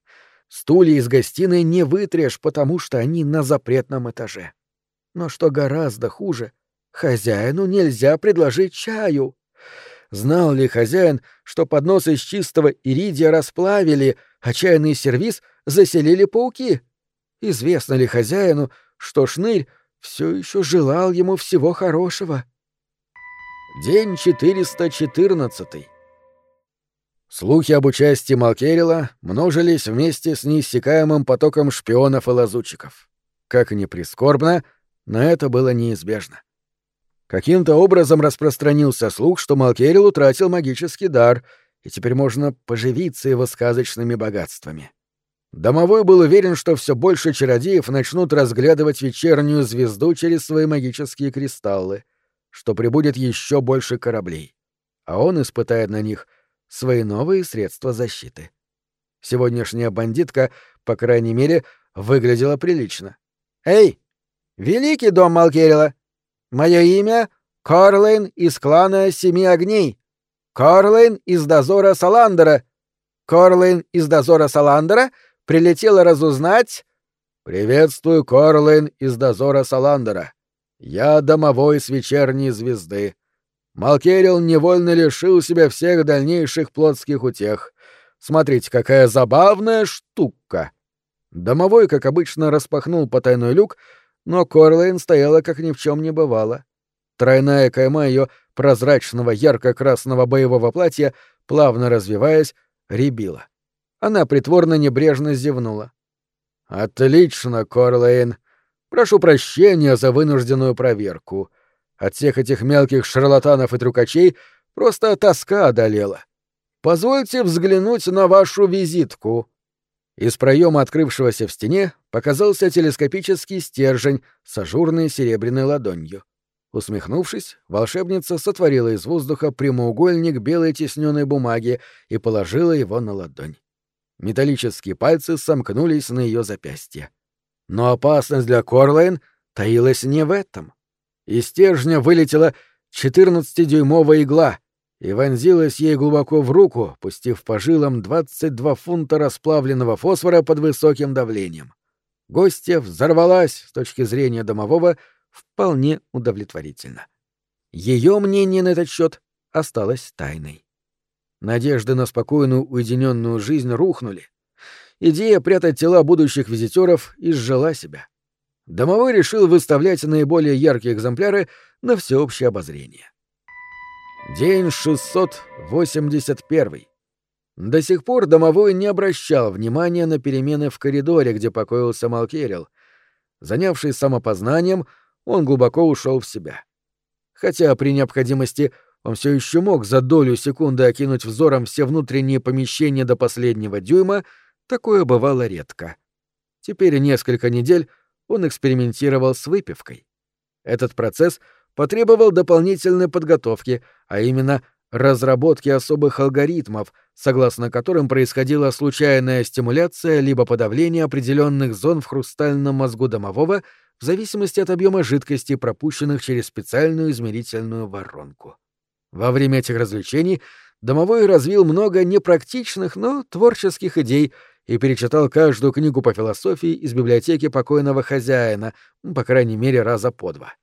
Стулья из гостиной не вытрешь, потому что они на запретном этаже. Но что гораздо хуже, хозяину нельзя предложить чаю. Знал ли хозяин, что поднос из чистого иридия расплавили, а чайный сервиз заселили пауки? Известно ли хозяину, что шнырь все еще желал ему всего хорошего? День 414. Слухи об участии Малкерила множились вместе с неиссякаемым потоком шпионов и лазутчиков. Как ни прискорбно, но это было неизбежно. Каким-то образом распространился слух, что Малкерил утратил магический дар, и теперь можно поживиться его сказочными богатствами. Домовой был уверен, что все больше чародеев начнут разглядывать вечернюю звезду через свои магические кристаллы, что прибудет еще больше кораблей, а он испытает на них свои новые средства защиты. Сегодняшняя бандитка, по крайней мере, выглядела прилично. «Эй, великий дом Малкерила!» Мое имя — Карлейн из клана Семи Огней. Карлейн из дозора Саландера. Карлейн из дозора Саландера прилетела разузнать... «Приветствую, Корлейн из дозора Саландера. Я домовой с вечерней звезды. Малкерил невольно лишил себя всех дальнейших плотских утех. Смотрите, какая забавная штука!» Домовой, как обычно, распахнул потайной люк, но Корлейн стояла как ни в чем не бывало. Тройная кайма ее прозрачного ярко-красного боевого платья, плавно развиваясь, рябила. Она притворно небрежно зевнула. «Отлично, Корлейн. Прошу прощения за вынужденную проверку. От всех этих мелких шарлатанов и трюкачей просто тоска одолела. Позвольте взглянуть на вашу визитку». Из проема, открывшегося в стене, показался телескопический стержень с ажурной серебряной ладонью. Усмехнувшись, волшебница сотворила из воздуха прямоугольник белой тисненной бумаги и положила его на ладонь. Металлические пальцы сомкнулись на ее запястье. Но опасность для Корлайн таилась не в этом. Из стержня вылетела 14-дюймовая игла — и вонзилась ей глубоко в руку, пустив по жилам 22 фунта расплавленного фосфора под высоким давлением. Гостья взорвалась с точки зрения домового вполне удовлетворительно. Ее мнение на этот счет осталось тайной. Надежды на спокойную уединенную жизнь рухнули. Идея прятать тела будущих визитеров изжила себя. Домовой решил выставлять наиболее яркие экземпляры на всеобщее обозрение. День 681. До сих пор домовой не обращал внимания на перемены в коридоре, где покоился Малкерил. Занявшись самопознанием, он глубоко ушел в себя. Хотя при необходимости он все еще мог за долю секунды окинуть взором все внутренние помещения до последнего дюйма, такое бывало редко. Теперь несколько недель он экспериментировал с выпивкой. Этот процесс — потребовал дополнительной подготовки, а именно разработки особых алгоритмов, согласно которым происходила случайная стимуляция либо подавление определенных зон в хрустальном мозгу домового в зависимости от объема жидкости, пропущенных через специальную измерительную воронку. Во время этих развлечений домовой развил много непрактичных, но творческих идей и перечитал каждую книгу по философии из библиотеки покойного хозяина, по крайней мере, раза по два.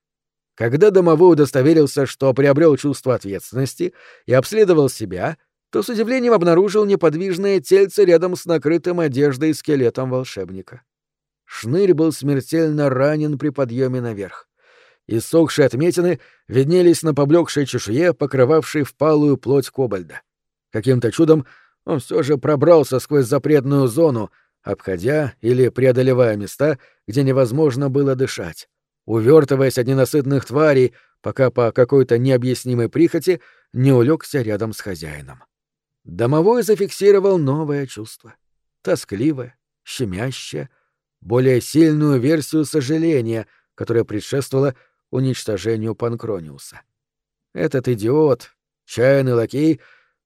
Когда домовой удостоверился, что приобрел чувство ответственности и обследовал себя, то с удивлением обнаружил неподвижное тельце рядом с накрытым одеждой скелетом волшебника. Шнырь был смертельно ранен при подъеме наверх. Иссохшие отметины виднелись на поблекшей чешуе, покрывавшей впалую плоть кобальда. Каким-то чудом он все же пробрался сквозь запретную зону, обходя или преодолевая места, где невозможно было дышать увертываясь от ненасытных тварей, пока по какой-то необъяснимой прихоти не улегся рядом с хозяином. Домовой зафиксировал новое чувство. Тоскливое, щемящее, более сильную версию сожаления, которая предшествовала уничтожению Панкрониуса. Этот идиот, чайный лакей,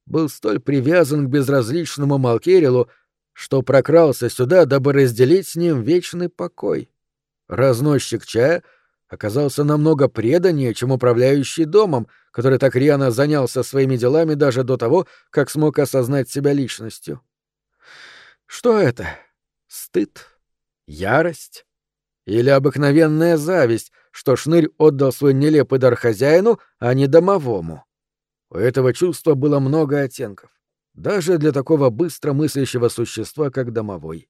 был столь привязан к безразличному Малкерилу, что прокрался сюда, дабы разделить с ним вечный покой. Разносчик чая оказался намного преданнее, чем управляющий домом, который так рьяно занялся своими делами даже до того, как смог осознать себя личностью. Что это? Стыд? Ярость? Или обыкновенная зависть, что шнырь отдал свой нелепый дар хозяину, а не домовому? У этого чувства было много оттенков, даже для такого быстро мыслящего существа, как домовой.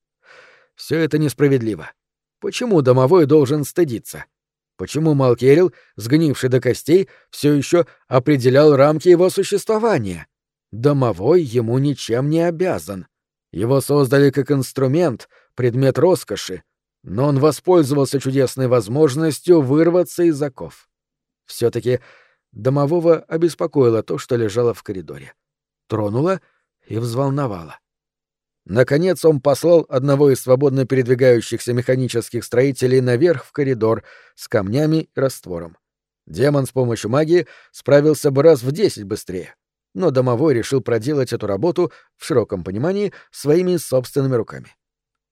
Все это несправедливо. Почему домовой должен стыдиться? Почему Малкерил, сгнивший до костей, все еще определял рамки его существования? Домовой ему ничем не обязан. Его создали как инструмент, предмет роскоши, но он воспользовался чудесной возможностью вырваться из оков. Все-таки домового обеспокоило то, что лежало в коридоре. Тронуло и взволновало. Наконец он послал одного из свободно передвигающихся механических строителей наверх в коридор с камнями и раствором. Демон с помощью магии справился бы раз в десять быстрее, но домовой решил проделать эту работу в широком понимании своими собственными руками.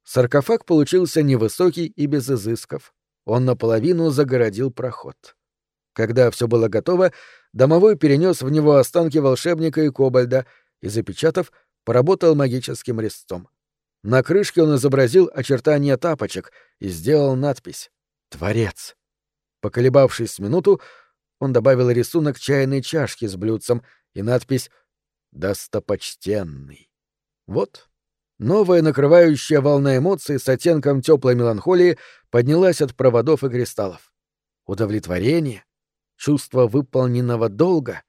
Саркофаг получился невысокий и без изысков. Он наполовину загородил проход. Когда все было готово, домовой перенес в него останки волшебника и кобальда и, запечатав, поработал магическим резцом. На крышке он изобразил очертания тапочек и сделал надпись «Творец». Поколебавшись с минуту, он добавил рисунок чайной чашки с блюдцем и надпись «Достопочтенный». Вот Новая накрывающая волна эмоций с оттенком теплой меланхолии поднялась от проводов и кристаллов. Удовлетворение, чувство выполненного долга.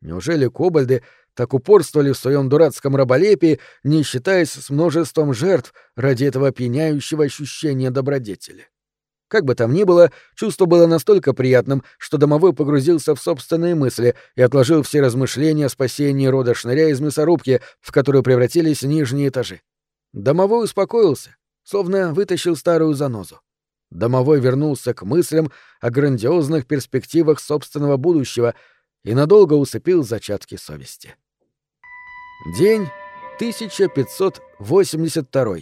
Неужели кобальды так упорствовали в своем дурацком раболепии, не считаясь с множеством жертв ради этого пьяняющего ощущения добродетели? Как бы там ни было, чувство было настолько приятным, что домовой погрузился в собственные мысли и отложил все размышления о спасении рода шныря из мясорубки, в которую превратились нижние этажи. Домовой успокоился, словно вытащил старую занозу. Домовой вернулся к мыслям о грандиозных перспективах собственного будущего и надолго усыпил зачатки совести. День 1582.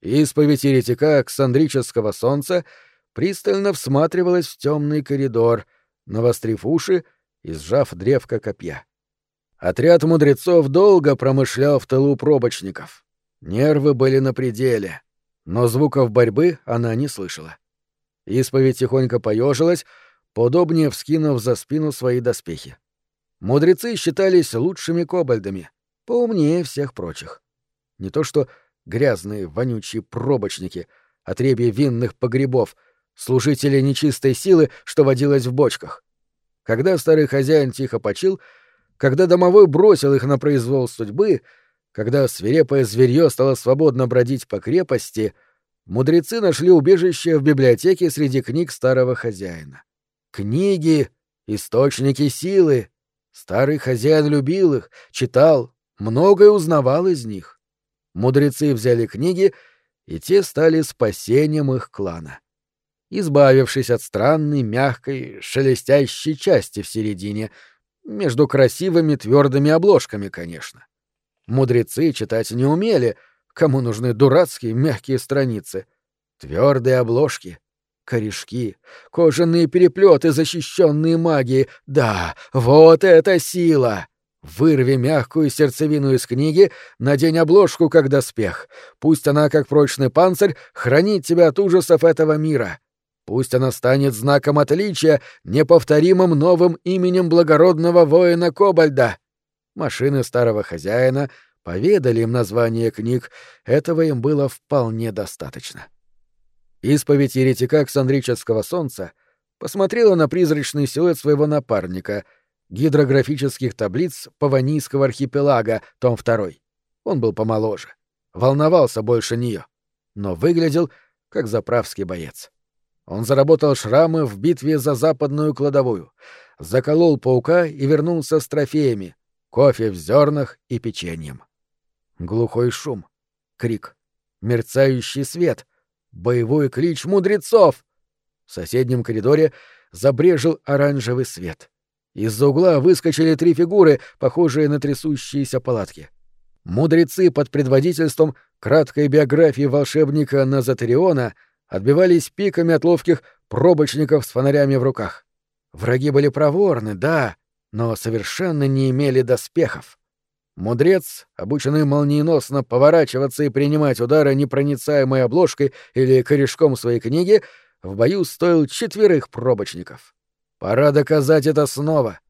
Исповедь еретика Оксандрического солнца пристально всматривалась в темный коридор, навострив уши и сжав древко копья. Отряд мудрецов долго промышлял в тылу пробочников. Нервы были на пределе, но звуков борьбы она не слышала. Исповедь тихонько поежилась, подобнее вскинув за спину свои доспехи. Мудрецы считались лучшими кобальдами, поумнее всех прочих. Не то что грязные, вонючие пробочники, отребья винных погребов, служители нечистой силы, что водилось в бочках. Когда старый хозяин тихо почил, когда домовой бросил их на произвол судьбы, когда свирепое зверье стало свободно бродить по крепости, мудрецы нашли убежище в библиотеке среди книг старого хозяина. Книги — источники силы. Старый хозяин любил их, читал, многое узнавал из них. Мудрецы взяли книги, и те стали спасением их клана. Избавившись от странной, мягкой, шелестящей части в середине, между красивыми твердыми обложками, конечно. Мудрецы читать не умели, кому нужны дурацкие мягкие страницы. Твердые обложки, корешки, кожаные переплеты, защищенные магией. Да, вот это сила! Вырви мягкую сердцевину из книги, надень обложку как доспех. Пусть она, как прочный панцирь, хранит тебя от ужасов этого мира. Пусть она станет знаком отличия, неповторимым новым именем благородного воина Кобальда. Машины старого хозяина поведали им название книг, этого им было вполне достаточно. Исповедь еретика Оксандрического солнца посмотрела на призрачный силуэт своего напарника — гидрографических таблиц Паванийского архипелага, том 2. Он был помоложе, волновался больше нее, но выглядел как заправский боец. Он заработал шрамы в битве за западную кладовую, заколол паука и вернулся с трофеями, кофе в зернах и печеньем. Глухой шум, крик, мерцающий свет, боевой клич мудрецов. В соседнем коридоре забрежил оранжевый свет. Из-за угла выскочили три фигуры, похожие на трясущиеся палатки. Мудрецы под предводительством краткой биографии волшебника Назатериона отбивались пиками от ловких пробочников с фонарями в руках. Враги были проворны, да, но совершенно не имели доспехов. Мудрец, обученный молниеносно поворачиваться и принимать удары непроницаемой обложкой или корешком своей книги, в бою стоил четверых пробочников. Пора доказать это снова.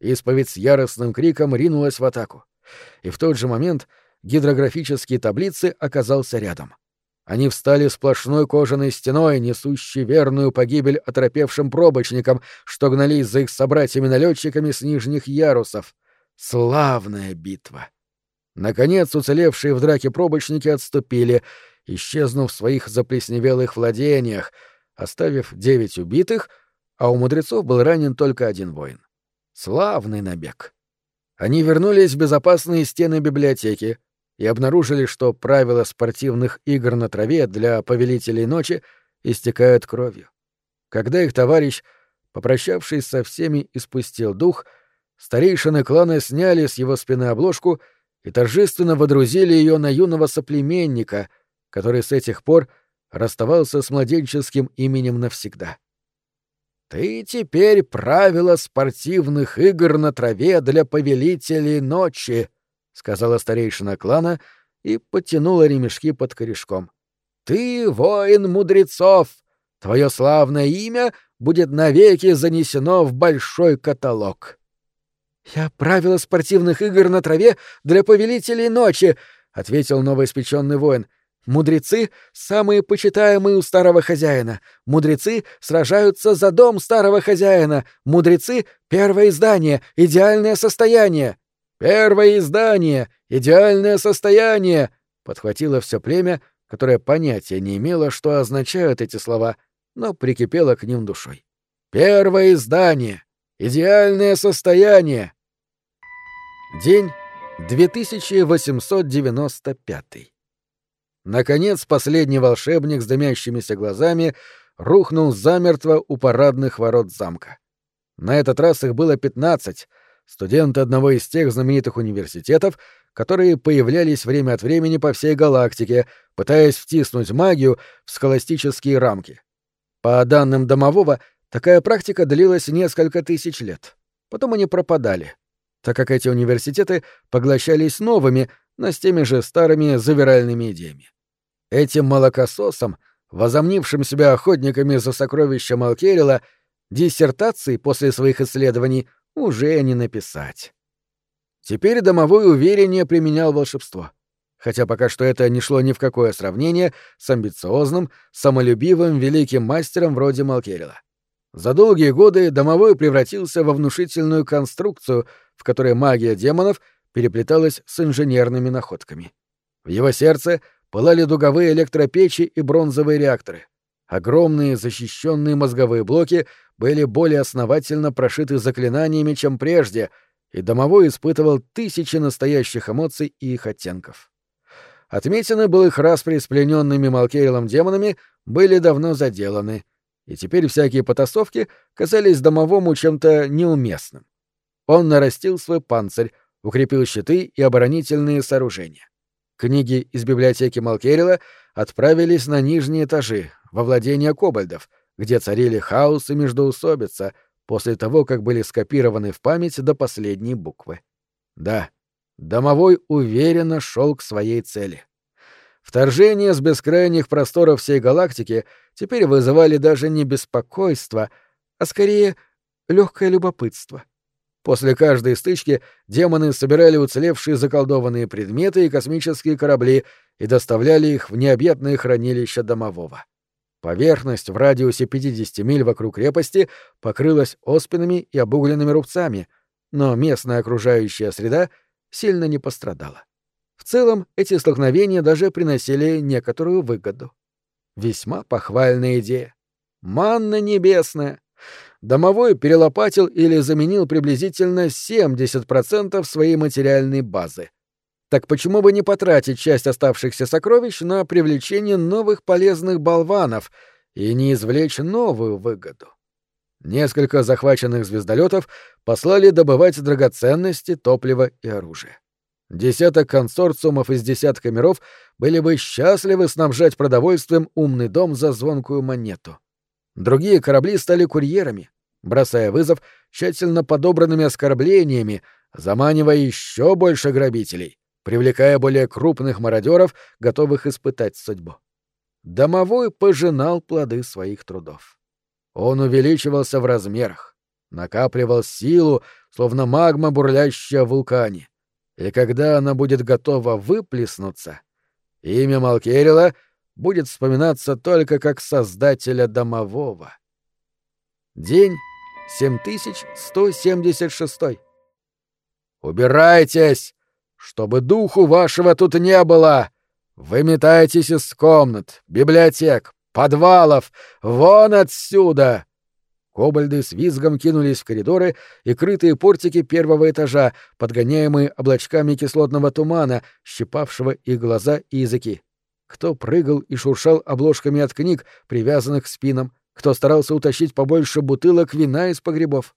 Исповедь с яростным криком ринулась в атаку. И в тот же момент гидрографические таблицы оказался рядом. Они встали сплошной кожаной стеной, несущей верную погибель оторопевшим пробочникам, что гнались за их собратьями-налетчиками с нижних ярусов. Славная битва! Наконец уцелевшие в драке пробочники отступили, исчезнув в своих заплесневелых владениях, оставив девять убитых, а у мудрецов был ранен только один воин. Славный набег! Они вернулись в безопасные стены библиотеки, и обнаружили, что правила спортивных игр на траве для повелителей ночи истекают кровью. Когда их товарищ, попрощавшись со всеми, испустил дух, старейшины клана сняли с его спины обложку и торжественно водрузили ее на юного соплеменника, который с этих пор расставался с младенческим именем навсегда. «Ты теперь правила спортивных игр на траве для повелителей ночи», — сказала старейшина клана и подтянула ремешки под корешком. «Ты воин мудрецов! Твое славное имя будет навеки занесено в большой каталог». «Я правила спортивных игр на траве для повелителей ночи», — ответил новоиспеченный воин. «Мудрецы — самые почитаемые у старого хозяина. Мудрецы сражаются за дом старого хозяина. Мудрецы — первое издание, идеальное состояние. «Первое издание! Идеальное состояние!» — подхватило все племя, которое понятия не имело, что означают эти слова, но прикипело к ним душой. «Первое издание! Идеальное состояние!» День 2895. Наконец последний волшебник с дымящимися глазами рухнул замертво у парадных ворот замка. На этот раз их было пятнадцать — студенты одного из тех знаменитых университетов, которые появлялись время от времени по всей галактике, пытаясь втиснуть магию в схоластические рамки. По данным домового, такая практика длилась несколько тысяч лет. Потом они пропадали, так как эти университеты поглощались новыми, но с теми же старыми завиральными идеями. Этим молокососам, возомнившим себя охотниками за сокровища Малкерила, диссертации после своих исследований — уже не написать. Теперь домовой увереннее применял волшебство. Хотя пока что это не шло ни в какое сравнение с амбициозным, самолюбивым великим мастером вроде Малкерила. За долгие годы домовой превратился во внушительную конструкцию, в которой магия демонов переплеталась с инженерными находками. В его сердце пылали дуговые электропечи и бронзовые реакторы. Огромные защищенные мозговые блоки были более основательно прошиты заклинаниями, чем прежде, и домовой испытывал тысячи настоящих эмоций и их оттенков. Отметины былых распри с плененными Малкерилом демонами были давно заделаны, и теперь всякие потасовки казались домовому чем-то неуместным. Он нарастил свой панцирь, укрепил щиты и оборонительные сооружения. Книги из библиотеки Малкерила отправились на нижние этажи, во владение кобальдов — где царили хаос и междоусобица после того, как были скопированы в память до последней буквы. Да, домовой уверенно шел к своей цели. Вторжение с бескрайних просторов всей галактики теперь вызывали даже не беспокойство, а скорее легкое любопытство. После каждой стычки демоны собирали уцелевшие заколдованные предметы и космические корабли и доставляли их в необъятные хранилища домового. Поверхность в радиусе 50 миль вокруг крепости покрылась оспинами и обугленными рубцами, но местная окружающая среда сильно не пострадала. В целом, эти столкновения даже приносили некоторую выгоду. Весьма похвальная идея. Манна небесная. Домовой перелопатил или заменил приблизительно 70% своей материальной базы. Так почему бы не потратить часть оставшихся сокровищ на привлечение новых полезных болванов и не извлечь новую выгоду? Несколько захваченных звездолетов послали добывать драгоценности, топливо и оружие. Десяток консорциумов из десятка миров были бы счастливы снабжать продовольствием умный дом за звонкую монету. Другие корабли стали курьерами, бросая вызов тщательно подобранными оскорблениями, заманивая еще больше грабителей, привлекая более крупных мародеров, готовых испытать судьбу. Домовой пожинал плоды своих трудов. Он увеличивался в размерах, накапливал силу, словно магма, бурлящая в вулкане. И когда она будет готова выплеснуться, имя Малкерила будет вспоминаться только как создателя домового. День 7176. «Убирайтесь! Чтобы духу вашего тут не было! Выметайтесь из комнат, библиотек, подвалов! Вон отсюда!» Кобальды с визгом кинулись в коридоры и крытые портики первого этажа, подгоняемые облачками кислотного тумана, щипавшего их глаза и языки. Кто прыгал и шуршал обложками от книг, привязанных к спинам, кто старался утащить побольше бутылок вина из погребов.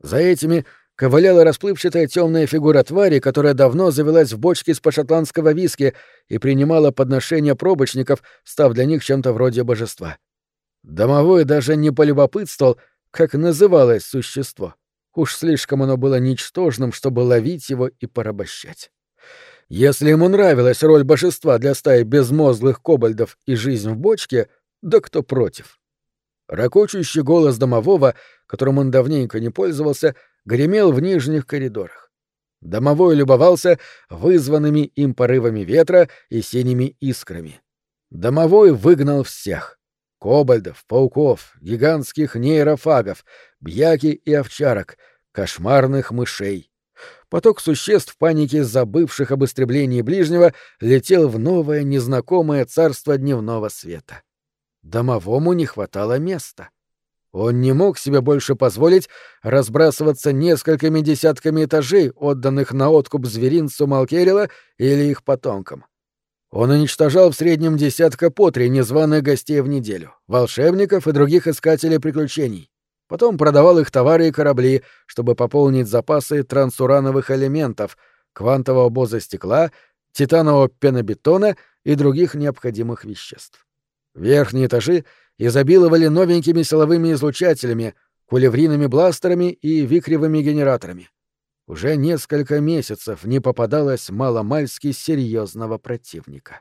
За этими ковыляла расплывчатая темная фигура твари, которая давно завелась в бочке из-под шотландского виски и принимала подношения пробочников, став для них чем-то вроде божества. Домовой даже не полюбопытствовал, как называлось существо. Уж слишком оно было ничтожным, чтобы ловить его и порабощать. Если ему нравилась роль божества для стаи безмозглых кобальдов и жизнь в бочке, да кто против? Рокочущий голос домового, которым он давненько не пользовался, гремел в нижних коридорах. Домовой любовался вызванными им порывами ветра и синими искрами. Домовой выгнал всех — кобальдов, пауков, гигантских нейрофагов, бьяки и овчарок, кошмарных мышей. Поток существ в панике забывших об истреблении ближнего летел в новое незнакомое царство дневного света. Домовому не хватало места. Он не мог себе больше позволить разбрасываться несколькими десятками этажей, отданных на откуп зверинцу Малкерила или их потомкам. Он уничтожал в среднем десятка по три незваных гостей в неделю, волшебников и других искателей приключений. Потом продавал их товары и корабли, чтобы пополнить запасы трансурановых элементов, квантового боза стекла, титанового пенобетона и других необходимых веществ. Верхние этажи изобиловали новенькими силовыми излучателями, кулевриными бластерами и викревыми генераторами. Уже несколько месяцев не попадалось маломальски серьезного противника.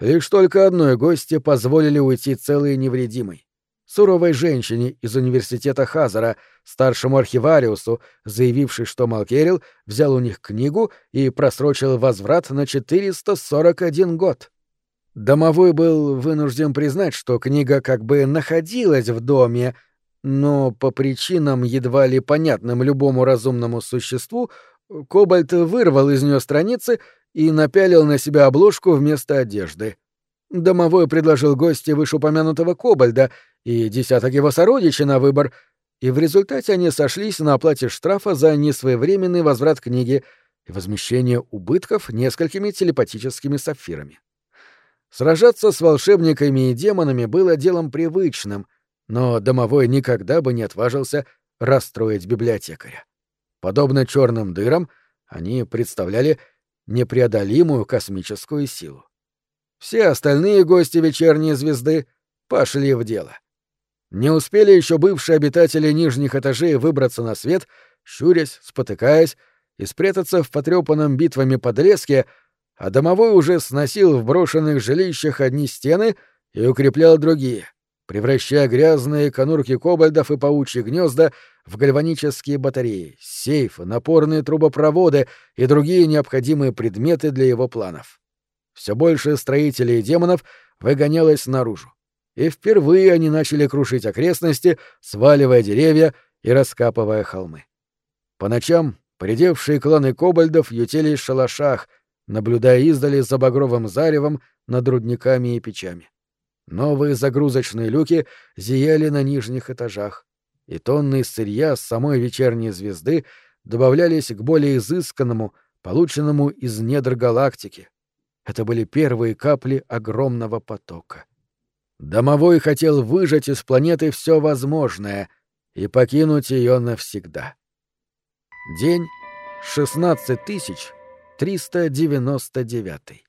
Лишь только одной гости позволили уйти целой невредимой. Суровой женщине из университета Хазара, старшему архивариусу, заявившей, что Малкерил взял у них книгу и просрочил возврат на 441 год. Домовой был вынужден признать, что книга как бы находилась в доме, но по причинам, едва ли понятным любому разумному существу, Кобальт вырвал из нее страницы и напялил на себя обложку вместо одежды. Домовой предложил гости вышеупомянутого Кобальда и десяток его сородичей на выбор, и в результате они сошлись на оплате штрафа за несвоевременный возврат книги и возмещение убытков несколькими телепатическими сапфирами. Сражаться с волшебниками и демонами было делом привычным, но домовой никогда бы не отважился расстроить библиотекаря. Подобно черным дырам, они представляли непреодолимую космическую силу. Все остальные гости вечерней звезды пошли в дело. Не успели еще бывшие обитатели нижних этажей выбраться на свет, щурясь, спотыкаясь, и спрятаться в потрепанном битвами подрезке, а домовой уже сносил в брошенных жилищах одни стены и укреплял другие, превращая грязные конурки кобальдов и паучьи гнезда в гальванические батареи, сейфы, напорные трубопроводы и другие необходимые предметы для его планов. Все больше строителей и демонов выгонялось наружу. И впервые они начали крушить окрестности, сваливая деревья и раскапывая холмы. По ночам придевшие кланы кобальдов ютились в шалашах — наблюдая издали за багровым заревом над рудниками и печами. Новые загрузочные люки зияли на нижних этажах, и тонны сырья с самой вечерней звезды добавлялись к более изысканному, полученному из недр галактики. Это были первые капли огромного потока. Домовой хотел выжать из планеты все возможное и покинуть ее навсегда. День — шестнадцать тысяч 399.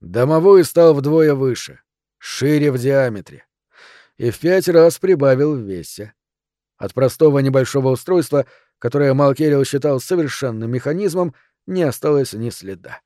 Домовой стал вдвое выше, шире в диаметре, и в пять раз прибавил в весе. От простого небольшого устройства, которое Малкерил считал совершенным механизмом, не осталось ни следа.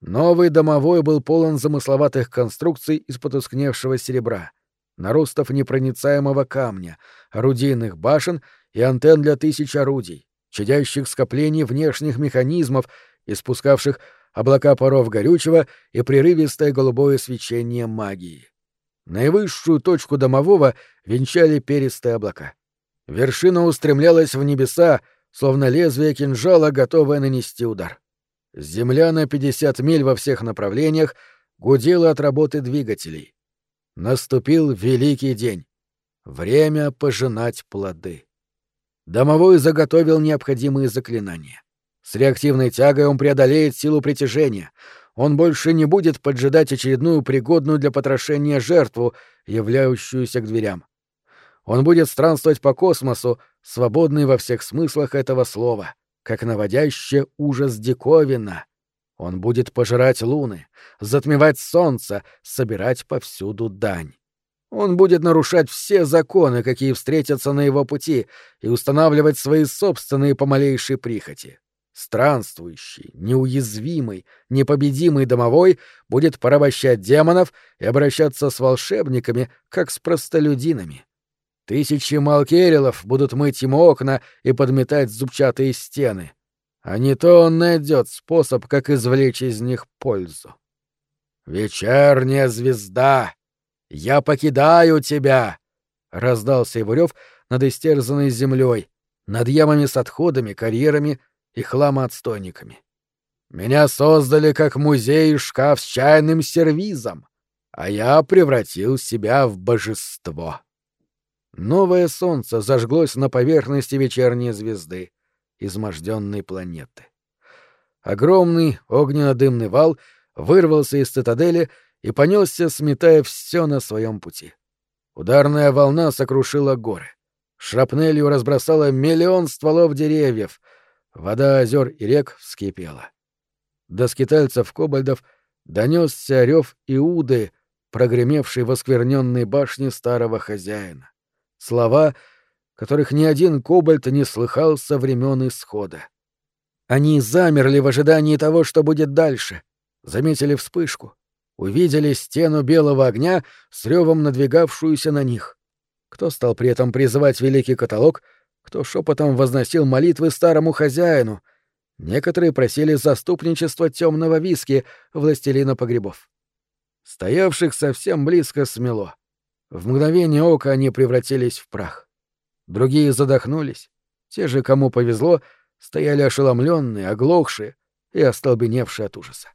Новый домовой был полон замысловатых конструкций из потускневшего серебра, наростов непроницаемого камня, орудийных башен и антенн для тысяч орудий, чадящих скоплений внешних механизмов, испускавших облака паров горючего и прерывистое голубое свечение магии. Наивысшую точку домового венчали перистые облака. Вершина устремлялась в небеса, словно лезвие кинжала, готовое нанести удар. Земля на 50 миль во всех направлениях гудела от работы двигателей. Наступил великий день. Время пожинать плоды. Домовой заготовил необходимые заклинания. С реактивной тягой он преодолеет силу притяжения. Он больше не будет поджидать очередную пригодную для потрошения жертву, являющуюся к дверям. Он будет странствовать по космосу, свободный во всех смыслах этого слова, как наводящее ужас диковина. Он будет пожирать луны, затмевать солнце, собирать повсюду дань. Он будет нарушать все законы, какие встретятся на его пути, и устанавливать свои собственные по малейшей прихоти. Странствующий, неуязвимый, непобедимый домовой будет порабощать демонов и обращаться с волшебниками, как с простолюдинами. Тысячи малкерилов будут мыть ему окна и подметать зубчатые стены. А не то он найдет способ, как извлечь из них пользу. «Вечерняя звезда! Я покидаю тебя!» — раздался его рев над истерзанной землей, над ямами с отходами, карьерами — и хламоотстойниками. Меня создали как музей и шкаф с чайным сервизом, а я превратил себя в божество. Новое солнце зажглось на поверхности вечерней звезды, изможденной планеты. Огромный огненно-дымный вал вырвался из цитадели и понесся, сметая все на своем пути. Ударная волна сокрушила горы. Шрапнелью разбросала миллион стволов деревьев — Вода озер и рек вскипела. До скитальцев-кобальдов донесся рев Иуды, прогремевший в оскверненной башне старого хозяина. Слова, которых ни один кобальт не слыхал со времен исхода. Они замерли в ожидании того, что будет дальше, заметили вспышку, увидели стену белого огня с ревом надвигавшуюся на них. Кто стал при этом призывать великий каталог — кто шепотом возносил молитвы старому хозяину. Некоторые просили заступничество темного виски, властелина погребов. Стоявших совсем близко смело. В мгновение ока они превратились в прах. Другие задохнулись. Те же, кому повезло, стояли ошеломленные, оглохшие и остолбеневшие от ужаса.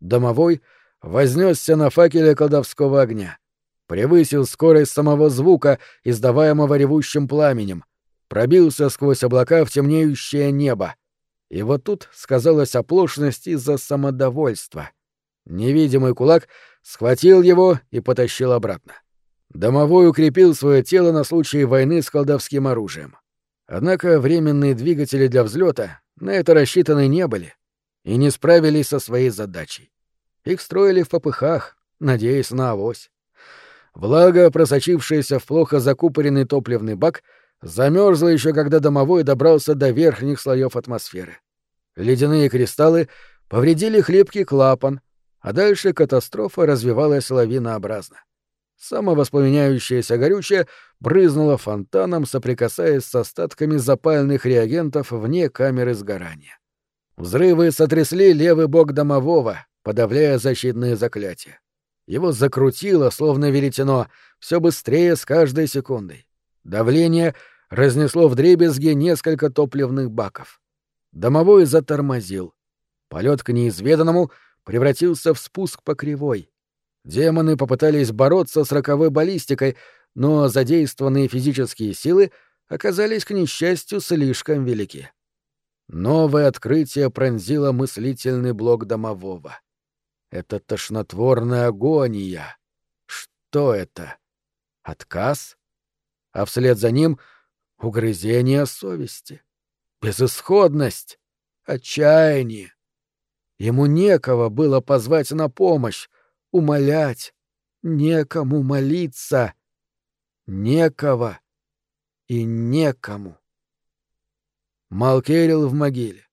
Домовой вознесся на факеле колдовского огня, превысил скорость самого звука, издаваемого ревущим пламенем, пробился сквозь облака в темнеющее небо. И вот тут сказалась оплошность из-за самодовольства. Невидимый кулак схватил его и потащил обратно. Домовой укрепил свое тело на случай войны с колдовским оружием. Однако временные двигатели для взлета на это рассчитаны не были и не справились со своей задачей. Их строили в попыхах, надеясь на авось. Влага, просочившаяся в плохо закупоренный топливный бак, замерзла еще когда домовой добрался до верхних слоев атмосферы. Ледяные кристаллы повредили хлипкий клапан, а дальше катастрофа развивалась лавинообразно. Самовоспламеняющееся горючее брызнуло фонтаном, соприкасаясь с остатками запальных реагентов вне камеры сгорания. Взрывы сотрясли левый бок домового, подавляя защитные заклятия. Его закрутило, словно веретено, все быстрее с каждой секундой. Давление разнесло в дребезги несколько топливных баков. Домовой затормозил. Полет к неизведанному превратился в спуск по кривой. Демоны попытались бороться с роковой баллистикой, но задействованные физические силы оказались, к несчастью, слишком велики. Новое открытие пронзило мыслительный блок домового. Это тошнотворная агония. Что это? Отказ? А вслед за ним — угрызение совести, безысходность, отчаяние. Ему некого было позвать на помощь, умолять, некому молиться, некого и некому. Малкерил в могиле.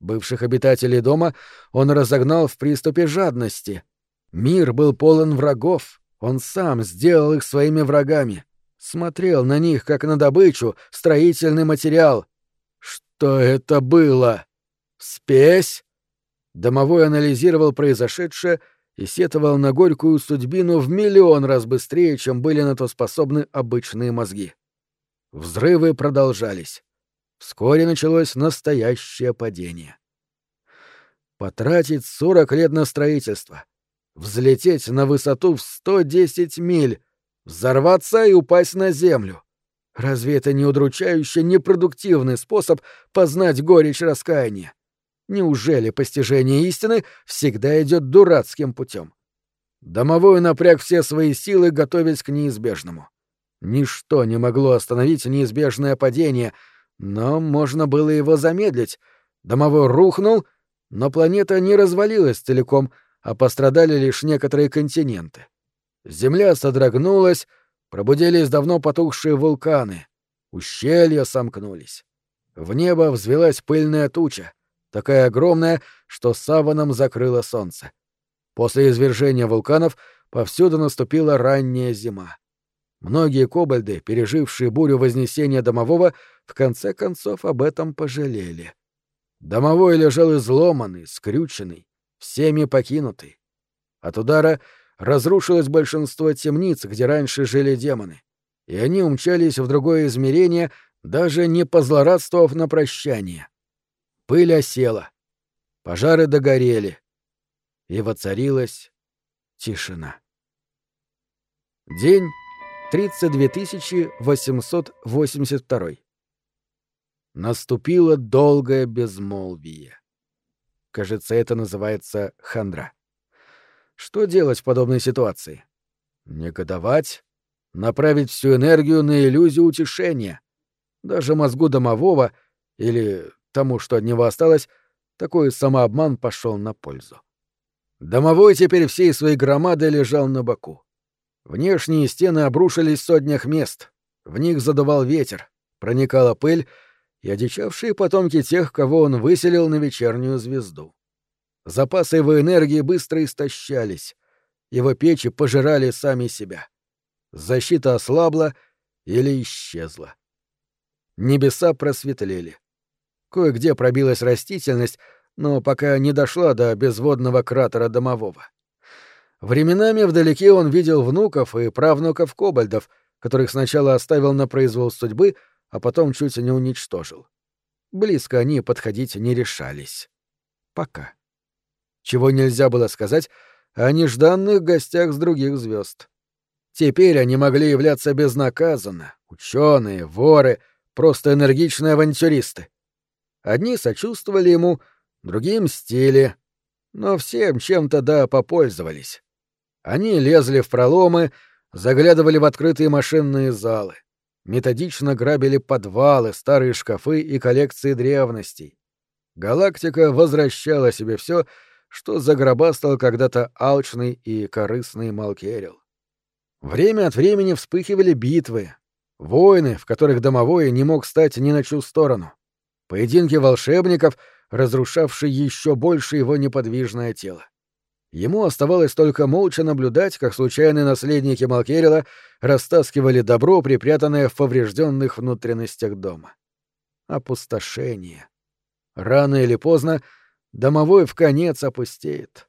Бывших обитателей дома он разогнал в приступе жадности. Мир был полон врагов, он сам сделал их своими врагами. Смотрел на них, как на добычу, строительный материал. Что это было? Спесь? Домовой анализировал произошедшее и сетовал на горькую судьбину в миллион раз быстрее, чем были на то способны обычные мозги. Взрывы продолжались. Вскоре началось настоящее падение. Потратить 40 лет на строительство, взлететь на высоту в 110 миль, взорваться и упасть на землю. Разве это не удручающе непродуктивный способ познать горечь раскаяния? Неужели постижение истины всегда идет дурацким путем? Домовой напряг все свои силы, готовясь к неизбежному. Ничто не могло остановить неизбежное падение, но можно было его замедлить. Домовой рухнул, но планета не развалилась целиком, а пострадали лишь некоторые континенты. Земля содрогнулась, пробудились давно потухшие вулканы, ущелья сомкнулись. В небо взвелась пыльная туча, такая огромная, что саваном закрыло солнце. После извержения вулканов повсюду наступила ранняя зима. Многие кобальды, пережившие бурю вознесения домового, в конце концов об этом пожалели. Домовой лежал изломанный, скрюченный, всеми покинутый. От удара разрушилось большинство темниц, где раньше жили демоны, и они умчались в другое измерение, даже не позлорадствовав на прощание. Пыль осела, пожары догорели, и воцарилась тишина. День 32 882. Наступило долгое безмолвие. Кажется, это называется хандра. Что делать в подобной ситуации? Негодовать? Направить всю энергию на иллюзию утешения? Даже мозгу домового или тому, что от него осталось, такой самообман пошел на пользу. Домовой теперь всей своей громадой лежал на боку. Внешние стены обрушились в сотнях мест, в них задувал ветер, проникала пыль и одичавшие потомки тех, кого он выселил на вечернюю звезду. Запасы его энергии быстро истощались, его печи пожирали сами себя. Защита ослабла или исчезла. Небеса просветлели. Кое-где пробилась растительность, но пока не дошла до безводного кратера домового. Временами вдалеке он видел внуков и правнуков кобальдов, которых сначала оставил на произвол судьбы, а потом чуть не уничтожил. Близко они подходить не решались. Пока. Чего нельзя было сказать о нежданных гостях с других звезд. Теперь они могли являться безнаказанно, ученые, воры, просто энергичные авантюристы. Одни сочувствовали ему, другие мстили, но всем чем-то да попользовались. Они лезли в проломы, заглядывали в открытые машинные залы, методично грабили подвалы, старые шкафы и коллекции древностей. Галактика возвращала себе все, что загробастал когда-то алчный и корыстный Малкерил. Время от времени вспыхивали битвы, войны, в которых домовой не мог стать ни на чью сторону, поединки волшебников, разрушавшие еще больше его неподвижное тело. Ему оставалось только молча наблюдать, как случайные наследники Малкерила растаскивали добро, припрятанное в поврежденных внутренностях дома. Опустошение. Рано или поздно домовой в конец опустеет.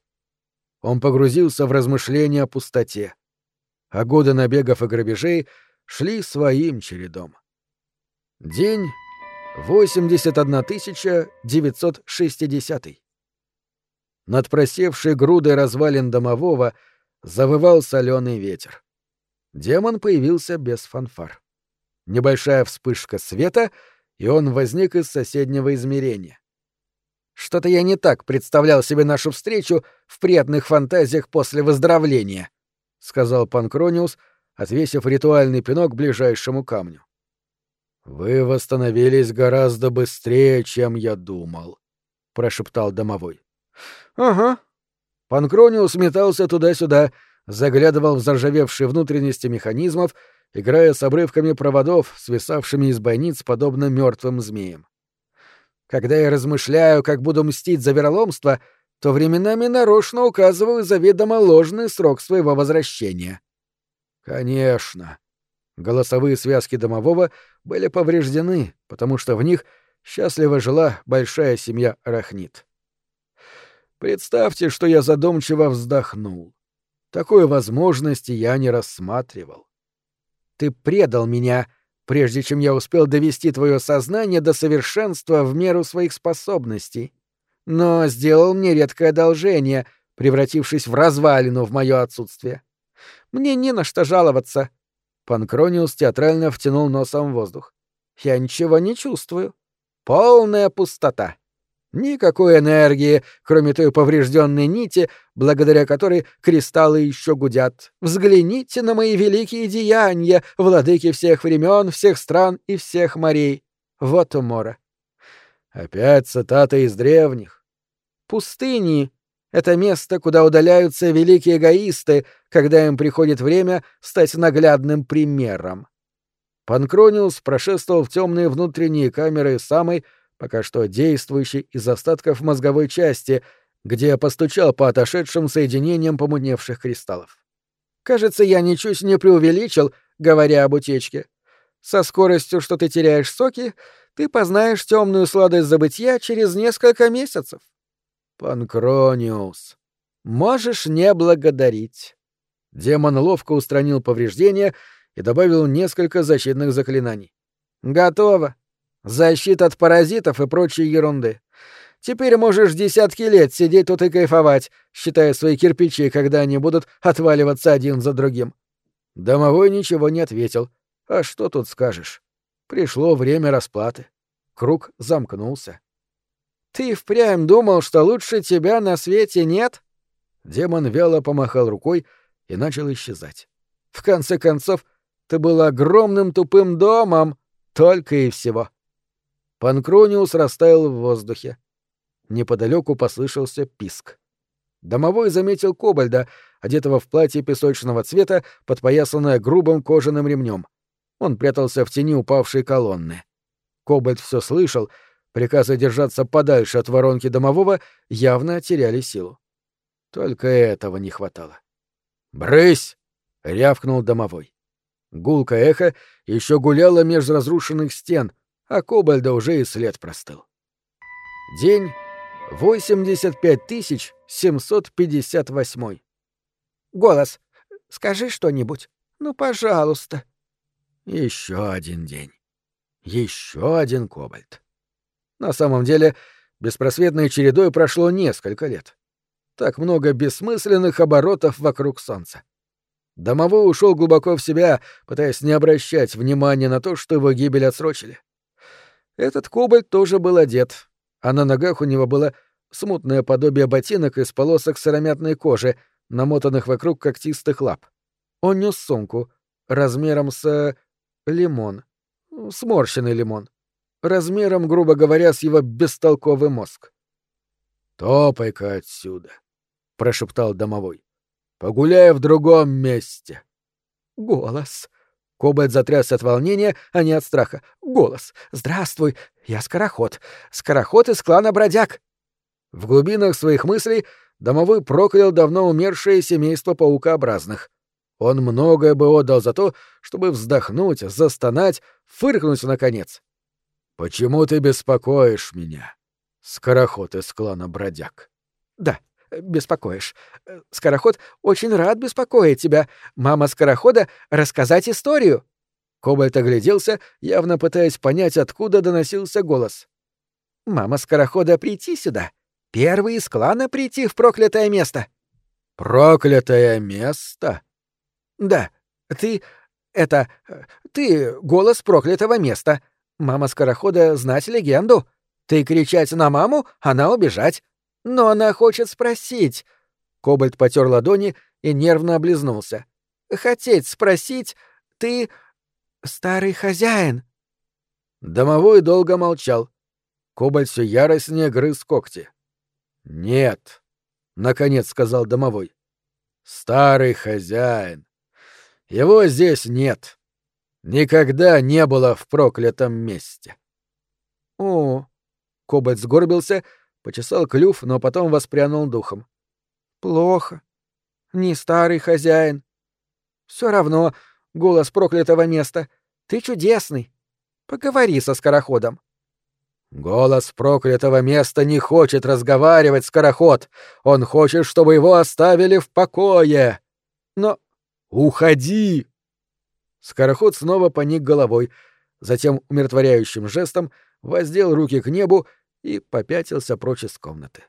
Он погрузился в размышления о пустоте, а годы набегов и грабежей шли своим чередом. День 81 960. Над просевшей грудой развалин домового завывал соленый ветер. Демон появился без фанфар. Небольшая вспышка света, и он возник из соседнего измерения. Что-то я не так представлял себе нашу встречу в приятных фантазиях после выздоровления, сказал Панкрониус, отвесив ритуальный пинок ближайшему камню. Вы восстановились гораздо быстрее, чем я думал, прошептал домовой. «Ага». Панкрониус метался туда-сюда, заглядывал в заржавевшие внутренности механизмов, играя с обрывками проводов, свисавшими из бойниц, подобно мертвым змеям. Когда я размышляю, как буду мстить за вероломство, то временами нарочно указываю заведомо ложный срок своего возвращения. Конечно. Голосовые связки домового были повреждены, потому что в них счастливо жила большая семья Арахнит. Представьте, что я задумчиво вздохнул. Такой возможности я не рассматривал. Ты предал меня, прежде чем я успел довести твое сознание до совершенства в меру своих способностей. Но сделал мне редкое одолжение, превратившись в развалину в мое отсутствие. Мне не на что жаловаться. Панкрониус театрально втянул носом в воздух. Я ничего не чувствую. Полная пустота. Никакой энергии, кроме той поврежденной нити, благодаря которой кристаллы еще гудят. Взгляните на мои великие деяния, владыки всех времен, всех стран и всех морей. Вот умора. Опять цитата из древних. Пустыни — это место, куда удаляются великие эгоисты, когда им приходит время стать наглядным примером. Панкрониус прошествовал в темные внутренние камеры самой пока что действующий из остатков мозговой части, где я постучал по отошедшим соединениям помутневших кристаллов. Кажется, я ничуть не преувеличил, говоря об утечке. Со скоростью, что ты теряешь соки, ты познаешь темную сладость забытья через несколько месяцев. Панкрониус. Можешь не благодарить. Демон ловко устранил повреждения и добавил несколько защитных заклинаний. Готово. Защита от паразитов и прочей ерунды. Теперь можешь десятки лет сидеть тут и кайфовать, считая свои кирпичи, когда они будут отваливаться один за другим. Домовой ничего не ответил. А что тут скажешь? Пришло время расплаты. Круг замкнулся. Ты впрямь думал, что лучше тебя на свете нет? Демон вяло помахал рукой и начал исчезать. В конце концов, ты был огромным тупым домом, только и всего. Панкрониус растаял в воздухе. Неподалеку послышался писк. Домовой заметил кобальда, одетого в платье песочного цвета, подпоясанное грубым кожаным ремнем. Он прятался в тени упавшей колонны. Кобальд все слышал, приказы держаться подальше от воронки домового явно теряли силу. Только этого не хватало. «Брысь!» — рявкнул домовой. Гулкое эхо еще гуляло меж разрушенных стен, а Кобальда уже и след простыл. День 85 758. Голос. Скажи что-нибудь. Ну, пожалуйста. Еще один день. Еще один Кобальт. На самом деле, беспросветной чередой прошло несколько лет. Так много бессмысленных оборотов вокруг Солнца. Домовой ушел глубоко в себя, пытаясь не обращать внимания на то, что его гибель отсрочили. Этот кобальт тоже был одет, а на ногах у него было смутное подобие ботинок из полосок сыромятной кожи, намотанных вокруг когтистых лап. Он нес сумку размером с... Э, лимон. Сморщенный лимон. Размером, грубо говоря, с его бестолковый мозг. «Топай-ка отсюда», — прошептал домовой. «Погуляй в другом месте». «Голос», Кобальт затрясся от волнения, а не от страха. Голос. «Здравствуй, я Скороход. Скороход из клана Бродяг». В глубинах своих мыслей домовой проклял давно умершее семейство паукообразных. Он многое бы отдал за то, чтобы вздохнуть, застонать, фыркнуть наконец. «Почему ты беспокоишь меня, скороход из клана Бродяг?» «Да, беспокоишь. Э, Скороход очень рад беспокоить тебя. Мама Скорохода рассказать историю». Кобальт огляделся, явно пытаясь понять, откуда доносился голос. «Мама Скорохода прийти сюда. Первый из клана прийти в проклятое место». «Проклятое место?» «Да. Ты... это... ты голос проклятого места. Мама Скорохода знать легенду. Ты кричать на маму, она убежать. Но она хочет спросить. Кобальт потер ладони и нервно облизнулся. Хотеть спросить, ты старый хозяин. Домовой долго молчал. Кобальт все яростнее грыз когти. Нет, наконец сказал домовой. Старый хозяин. Его здесь нет. Никогда не было в проклятом месте. О, Кобальт сгорбился, почесал клюв, но потом воспрянул духом. Плохо. Не старый хозяин. Все равно, голос проклятого места, ты чудесный. Поговори со скороходом. Голос проклятого места не хочет разговаривать, скороход. Он хочет, чтобы его оставили в покое. Но... Уходи! Скороход снова поник головой, затем умиротворяющим жестом воздел руки к небу и попятился прочь из комнаты.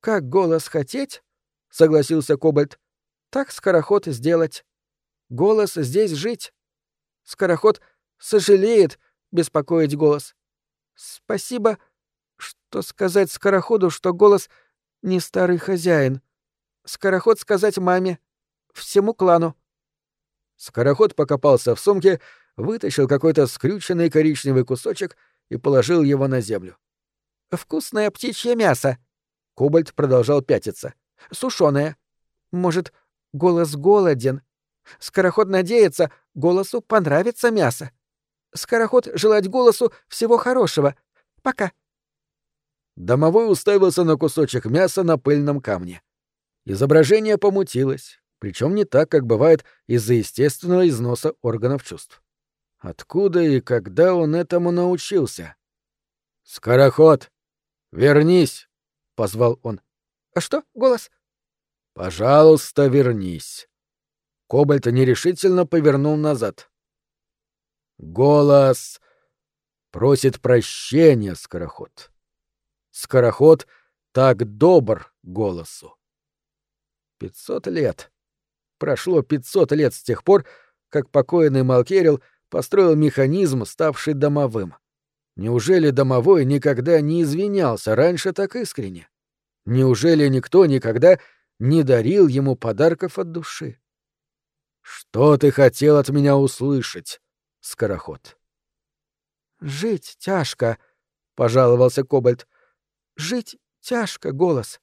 «Как голос хотеть?» — согласился Кобальт. «Так скороход сделать. Голос здесь жить. Скороход сожалеет беспокоить голос. Спасибо, что сказать скороходу, что голос не старый хозяин. Скороход сказать маме, всему клану. Скороход покопался в сумке, вытащил какой-то скрюченный коричневый кусочек и положил его на землю. «Вкусное птичье мясо!» Кобальт продолжал пятиться. «Сушёное. Может, голос голоден? Скороход надеется, голосу понравится мясо. Скороход желать голосу всего хорошего. Пока. Домовой уставился на кусочек мяса на пыльном камне. Изображение помутилось, причем не так, как бывает из-за естественного износа органов чувств. Откуда и когда он этому научился? «Скороход! Вернись!» — позвал он. «А что, голос?» «Пожалуйста, вернись!» Кобальт нерешительно повернул назад. Голос просит прощения, скороход. Скороход так добр голосу. Пятьсот лет. Прошло пятьсот лет с тех пор, как покойный Малкерил построил механизм, ставший домовым. Неужели домовой никогда не извинялся раньше так искренне? Неужели никто никогда не дарил ему подарков от души? Что ты хотел от меня услышать? скороход. «Жить тяжко», — пожаловался Кобальт. «Жить тяжко, голос.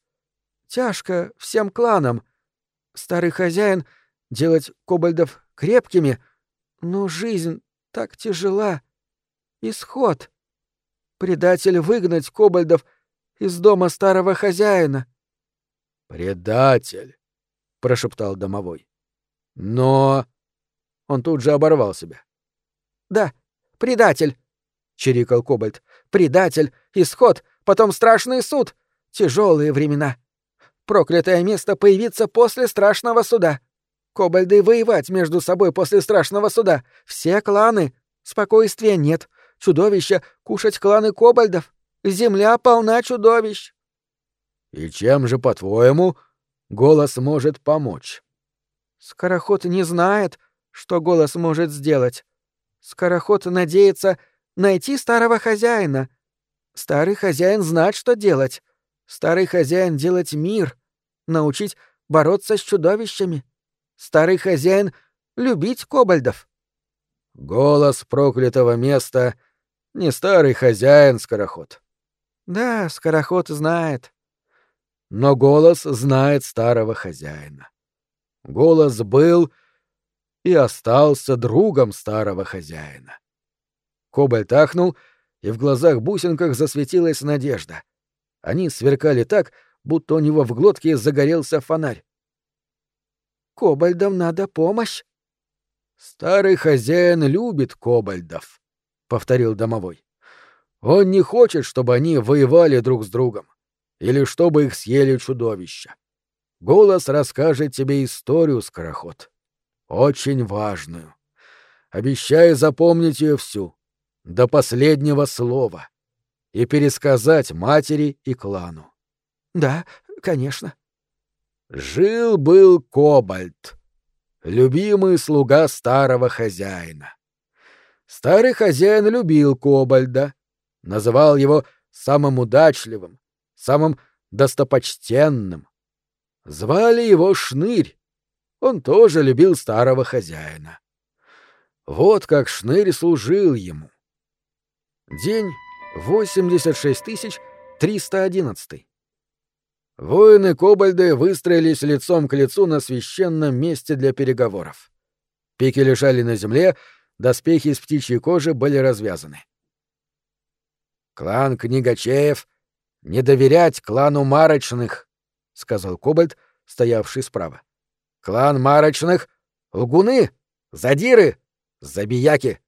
Тяжко всем кланам. Старый хозяин делать кобальдов крепкими, но жизнь так тяжела. Исход. Предатель выгнать кобальдов из дома старого хозяина». «Предатель», — прошептал домовой. «Но...» Он тут же оборвал себя. «Да, предатель!» — чирикал Кобальт. «Предатель! Исход! Потом страшный суд! Тяжелые времена! Проклятое место появится после страшного суда! Кобальды воевать между собой после страшного суда! Все кланы! Спокойствия нет! Чудовища кушать кланы кобальдов! Земля полна чудовищ!» «И чем же, по-твоему, голос может помочь?» «Скороход не знает, что голос может сделать. Скороход надеется найти старого хозяина. Старый хозяин знать, что делать. Старый хозяин делать мир, научить бороться с чудовищами. Старый хозяин любить кобальдов. Голос проклятого места — не старый хозяин, Скороход. Да, Скороход знает. Но голос знает старого хозяина. Голос был и остался другом старого хозяина. Кобальт ахнул, и в глазах-бусинках засветилась надежда. Они сверкали так, будто у него в глотке загорелся фонарь. «Кобальдам надо помощь!» «Старый хозяин любит кобальдов», — повторил домовой. «Он не хочет, чтобы они воевали друг с другом, или чтобы их съели чудовища. Голос расскажет тебе историю, скороход очень важную. Обещаю запомнить ее всю, до последнего слова, и пересказать матери и клану. Да, конечно. Жил-был Кобальт, любимый слуга старого хозяина. Старый хозяин любил Кобальда, называл его самым удачливым, самым достопочтенным. Звали его Шнырь, он тоже любил старого хозяина. Вот как Шнырь служил ему. День 86311. Воины Кобальды выстроились лицом к лицу на священном месте для переговоров. Пики лежали на земле, доспехи из птичьей кожи были развязаны. Клан книгачеев — не доверять клану марочных, — сказал Кобальт, стоявший справа. Клан марочных — лгуны, задиры, забияки.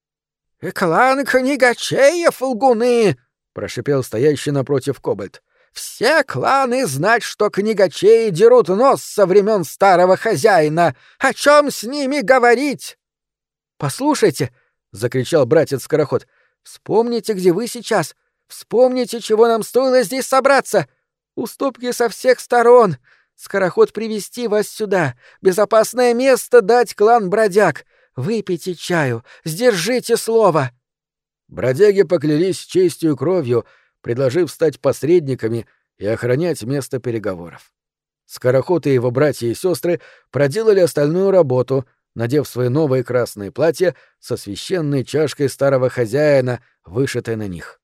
— Клан книгачеев — лгуны, — прошипел стоящий напротив Кобальт. — Все кланы знать, что книгачеи дерут нос со времен старого хозяина. О чем с ними говорить? — Послушайте, — закричал братец Скороход, — Вспомните, где вы сейчас. Вспомните, чего нам стоило здесь собраться. Уступки со всех сторон. Скороход привести вас сюда. Безопасное место дать клан бродяг. Выпейте чаю. Сдержите слово. Бродяги поклялись честью и кровью, предложив стать посредниками и охранять место переговоров. Скороход и его братья и сестры проделали остальную работу — надев свои новые красные платья со священной чашкой старого хозяина, вышитой на них.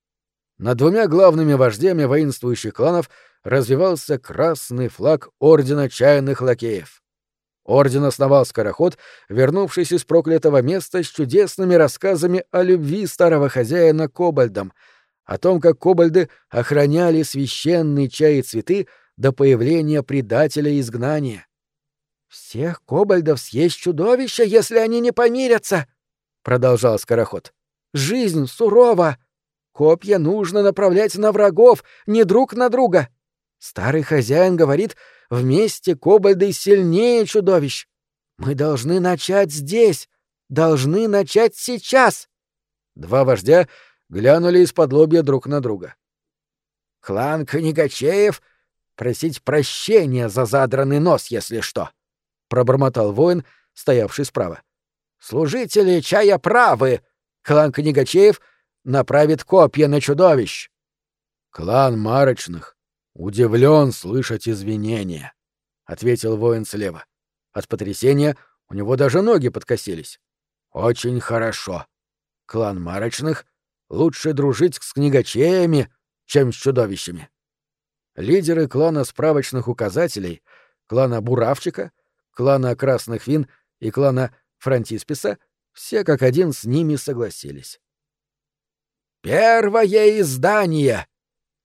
Над двумя главными вождями воинствующих кланов развивался красный флаг Ордена Чайных Лакеев. Орден основал Скороход, вернувшись из проклятого места с чудесными рассказами о любви старого хозяина кобальдам, о том, как кобальды охраняли священный чай и цветы до появления предателя изгнания. «Всех кобальдов съесть чудовище, если они не помирятся!» — продолжал Скороход. «Жизнь сурова! Копья нужно направлять на врагов, не друг на друга. Старый хозяин говорит, вместе кобальды сильнее чудовищ. Мы должны начать здесь, должны начать сейчас!» Два вождя глянули из-под лобья друг на друга. «Клан Книгачеев просить прощения за задранный нос, если что!» — пробормотал воин, стоявший справа. «Служители чая правы! Клан книгачеев направит копья на чудовищ!» «Клан марочных удивлен слышать извинения», — ответил воин слева. От потрясения у него даже ноги подкосились. «Очень хорошо. Клан марочных лучше дружить с книгачеями, чем с чудовищами». Лидеры клана справочных указателей, клана Буравчика — клана Красных Вин и клана Франтисписа, все как один с ними согласились. «Первое издание!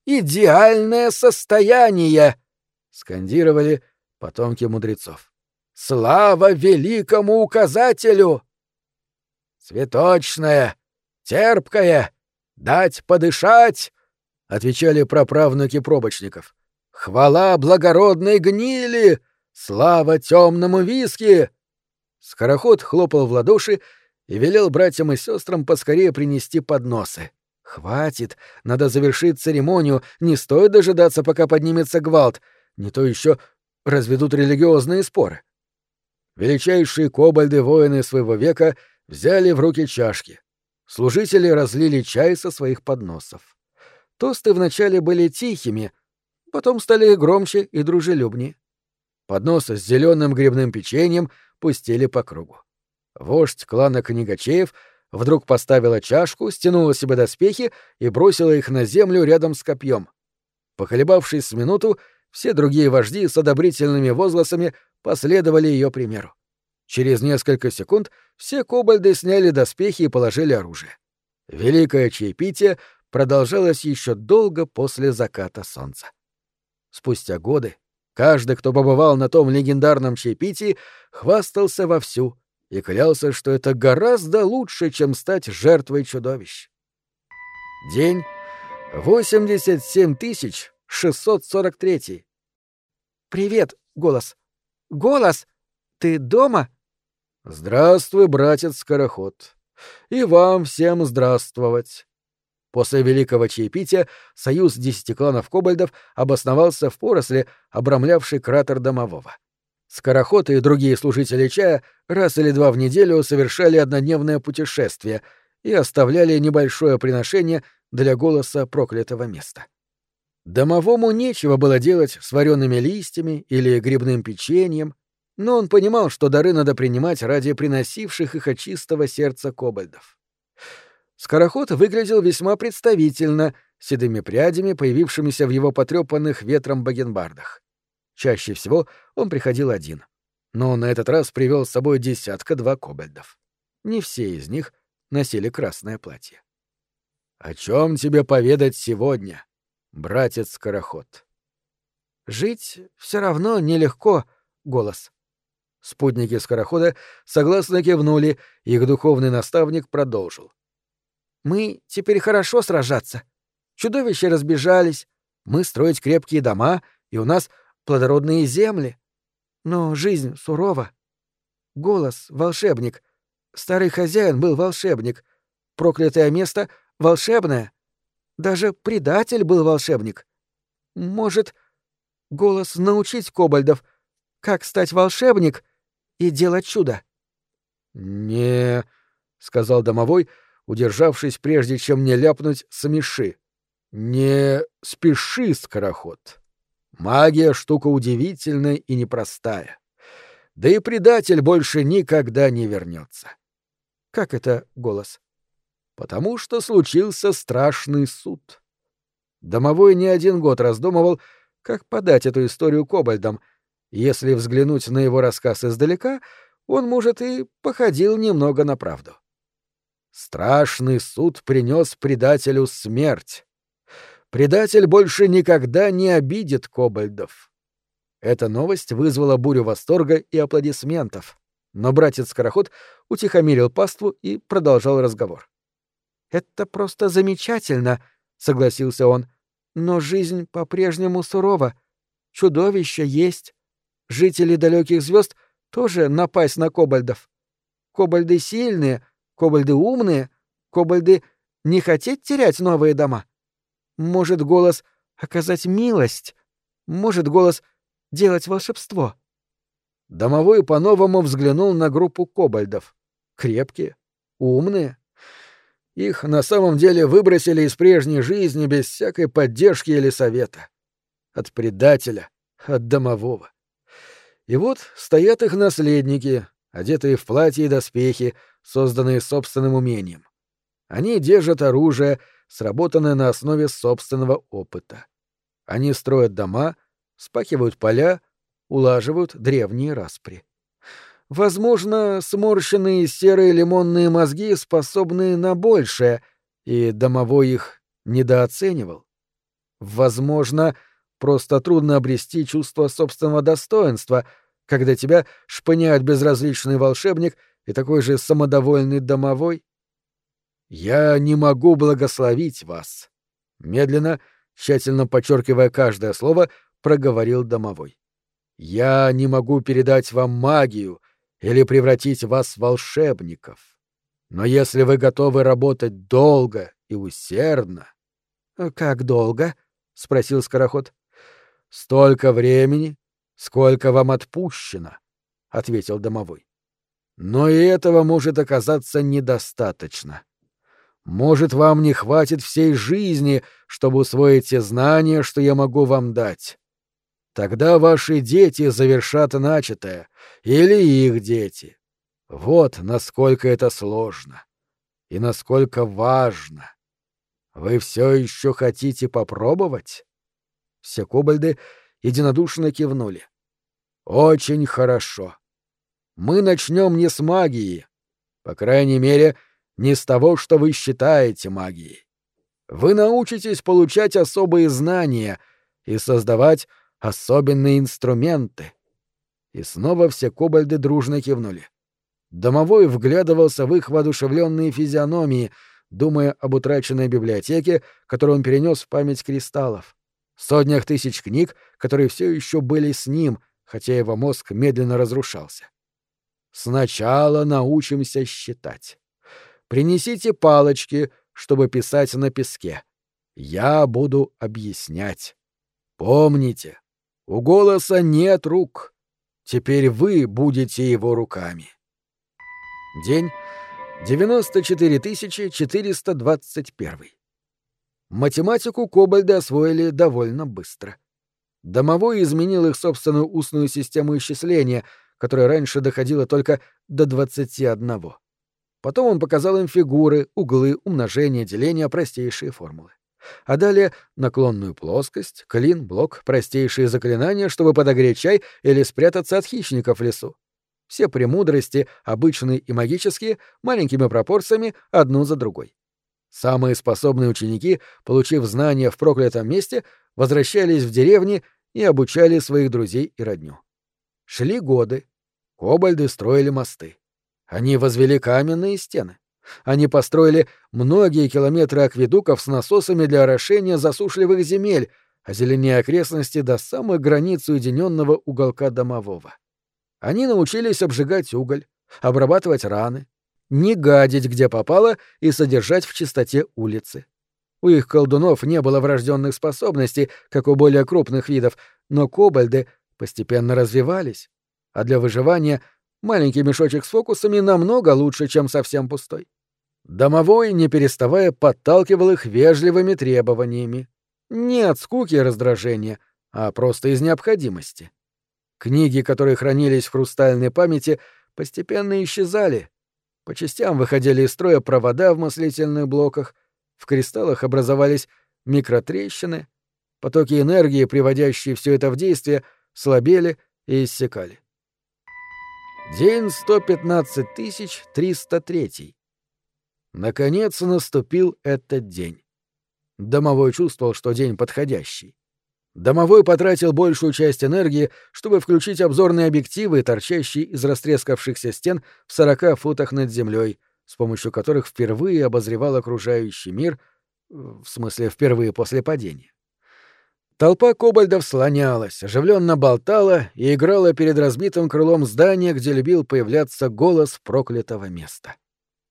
Идеальное состояние!» — скандировали потомки мудрецов. «Слава великому указателю!» «Цветочное, терпкое, дать подышать!» — отвечали праправнуки пробочников. «Хвала благородной гнили!» Слава темному виски! Скороход хлопал в ладоши и велел братьям и сестрам поскорее принести подносы. Хватит, надо завершить церемонию, не стоит дожидаться, пока поднимется гвалт, не то еще разведут религиозные споры. Величайшие кобальды-воины своего века взяли в руки чашки. Служители разлили чай со своих подносов. Тосты вначале были тихими, потом стали громче и дружелюбнее. Подносы с зеленым грибным печеньем пустили по кругу. Вождь клана книгачеев вдруг поставила чашку, стянула себе доспехи и бросила их на землю рядом с копьем. Поколебавшись с минуту, все другие вожди с одобрительными возгласами последовали ее примеру. Через несколько секунд все кобальды сняли доспехи и положили оружие. Великое чаепитие продолжалось еще долго после заката солнца. Спустя годы Каждый, кто побывал на том легендарном чаепитии, хвастался вовсю и клялся, что это гораздо лучше, чем стать жертвой чудовищ. День 87 643. «Привет, голос! Голос! Ты дома?» «Здравствуй, братец Скороход. И вам всем здравствовать. После великого чаепития союз десяти кланов кобальдов обосновался в поросли, обрамлявшей кратер домового. Скороходы и другие служители чая раз или два в неделю совершали однодневное путешествие и оставляли небольшое приношение для голоса проклятого места. Домовому нечего было делать с вареными листьями или грибным печеньем, но он понимал, что дары надо принимать ради приносивших их от чистого сердца кобальдов. Скороход выглядел весьма представительно, седыми прядями, появившимися в его потрепанных ветром багенбардах. Чаще всего он приходил один. Но на этот раз привел с собой десятка-два кобальдов. Не все из них носили красное платье. О чем тебе поведать сегодня, братец-скороход? Жить все равно нелегко, голос. Спутники скорохода согласно кивнули, их духовный наставник продолжил. Мы теперь хорошо сражаться. Чудовища разбежались, мы строить крепкие дома, и у нас плодородные земли. Но жизнь сурова. Голос — волшебник. Старый хозяин был волшебник. Проклятое место — волшебное. Даже предатель был волшебник. Может, голос научить кобальдов, как стать волшебник и делать чудо? — Не, — сказал домовой, удержавшись прежде, чем не ляпнуть смеши. — Не спеши, скороход. Магия — штука удивительная и непростая. Да и предатель больше никогда не вернется. — Как это голос? — Потому что случился страшный суд. Домовой не один год раздумывал, как подать эту историю кобальдам. Если взглянуть на его рассказ издалека, он, может, и походил немного на правду. Страшный суд принес предателю смерть. Предатель больше никогда не обидит кобальдов. Эта новость вызвала бурю восторга и аплодисментов, но братец-скороход утихомирил паству и продолжал разговор. «Это просто замечательно», — согласился он. «Но жизнь по-прежнему сурова. Чудовища есть. Жители далеких звезд тоже напасть на кобальдов. Кобальды сильные, кобальды умные, кобальды не хотеть терять новые дома. Может голос оказать милость, может голос делать волшебство. Домовой по-новому взглянул на группу кобальдов. Крепкие, умные. Их на самом деле выбросили из прежней жизни без всякой поддержки или совета. От предателя, от домового. И вот стоят их наследники, одетые в платья и доспехи, созданные собственным умением. Они держат оружие, сработанное на основе собственного опыта. Они строят дома, спахивают поля, улаживают древние распри. Возможно, сморщенные серые лимонные мозги способны на большее, и домовой их недооценивал. Возможно, просто трудно обрести чувство собственного достоинства, когда тебя шпыняет безразличный волшебник и такой же самодовольный домовой. «Я не могу благословить вас», — медленно, тщательно подчеркивая каждое слово, проговорил домовой. «Я не могу передать вам магию или превратить вас в волшебников. Но если вы готовы работать долго и усердно...» «Как долго?» — спросил Скороход. «Столько времени, сколько вам отпущено», — ответил домовой. «Но и этого может оказаться недостаточно. Может, вам не хватит всей жизни, чтобы усвоить те знания, что я могу вам дать. Тогда ваши дети завершат начатое, или их дети. Вот насколько это сложно и насколько важно. Вы все еще хотите попробовать? Все кобальды единодушно кивнули. Очень хорошо. Мы начнем не с магии, по крайней мере, — не с того, что вы считаете магией. Вы научитесь получать особые знания и создавать особенные инструменты. И снова все кобальды дружно кивнули. Домовой вглядывался в их воодушевленные физиономии, думая об утраченной библиотеке, которую он перенес в память кристаллов, сотнях тысяч книг, которые все еще были с ним, хотя его мозг медленно разрушался. Сначала научимся считать. Принесите палочки, чтобы писать на песке. Я буду объяснять. Помните, у голоса нет рук. Теперь вы будете его руками. День 94 421. Математику кобальды освоили довольно быстро. Домовой изменил их собственную устную систему исчисления, которая раньше доходила только до 21. Потом он показал им фигуры, углы, умножение, деление, простейшие формулы. А далее наклонную плоскость, клин, блок, простейшие заклинания, чтобы подогреть чай или спрятаться от хищников в лесу. Все премудрости, обычные и магические, маленькими пропорциями, одну за другой. Самые способные ученики, получив знания в проклятом месте, возвращались в деревни и обучали своих друзей и родню. Шли годы. Кобальды строили мосты. Они возвели каменные стены. Они построили многие километры акведуков с насосами для орошения засушливых земель, озеленяя окрестности до самой границы уединенного уголка домового. Они научились обжигать уголь, обрабатывать раны, не гадить где попало и содержать в чистоте улицы. У их колдунов не было врожденных способностей, как у более крупных видов, но кобальды постепенно развивались, а для выживания маленький мешочек с фокусами намного лучше, чем совсем пустой. Домовой, не переставая, подталкивал их вежливыми требованиями. Не от скуки и раздражения, а просто из необходимости. Книги, которые хранились в хрустальной памяти, постепенно исчезали. По частям выходили из строя провода в мыслительных блоках, в кристаллах образовались микротрещины, потоки энергии, приводящие все это в действие, слабели и иссякали. День 115 303. Наконец наступил этот день. Домовой чувствовал, что день подходящий. Домовой потратил большую часть энергии, чтобы включить обзорные объективы, торчащие из растрескавшихся стен в сорока футах над землей, с помощью которых впервые обозревал окружающий мир, в смысле, впервые после падения. Толпа кобальдов слонялась, оживленно болтала и играла перед разбитым крылом здания, где любил появляться голос проклятого места.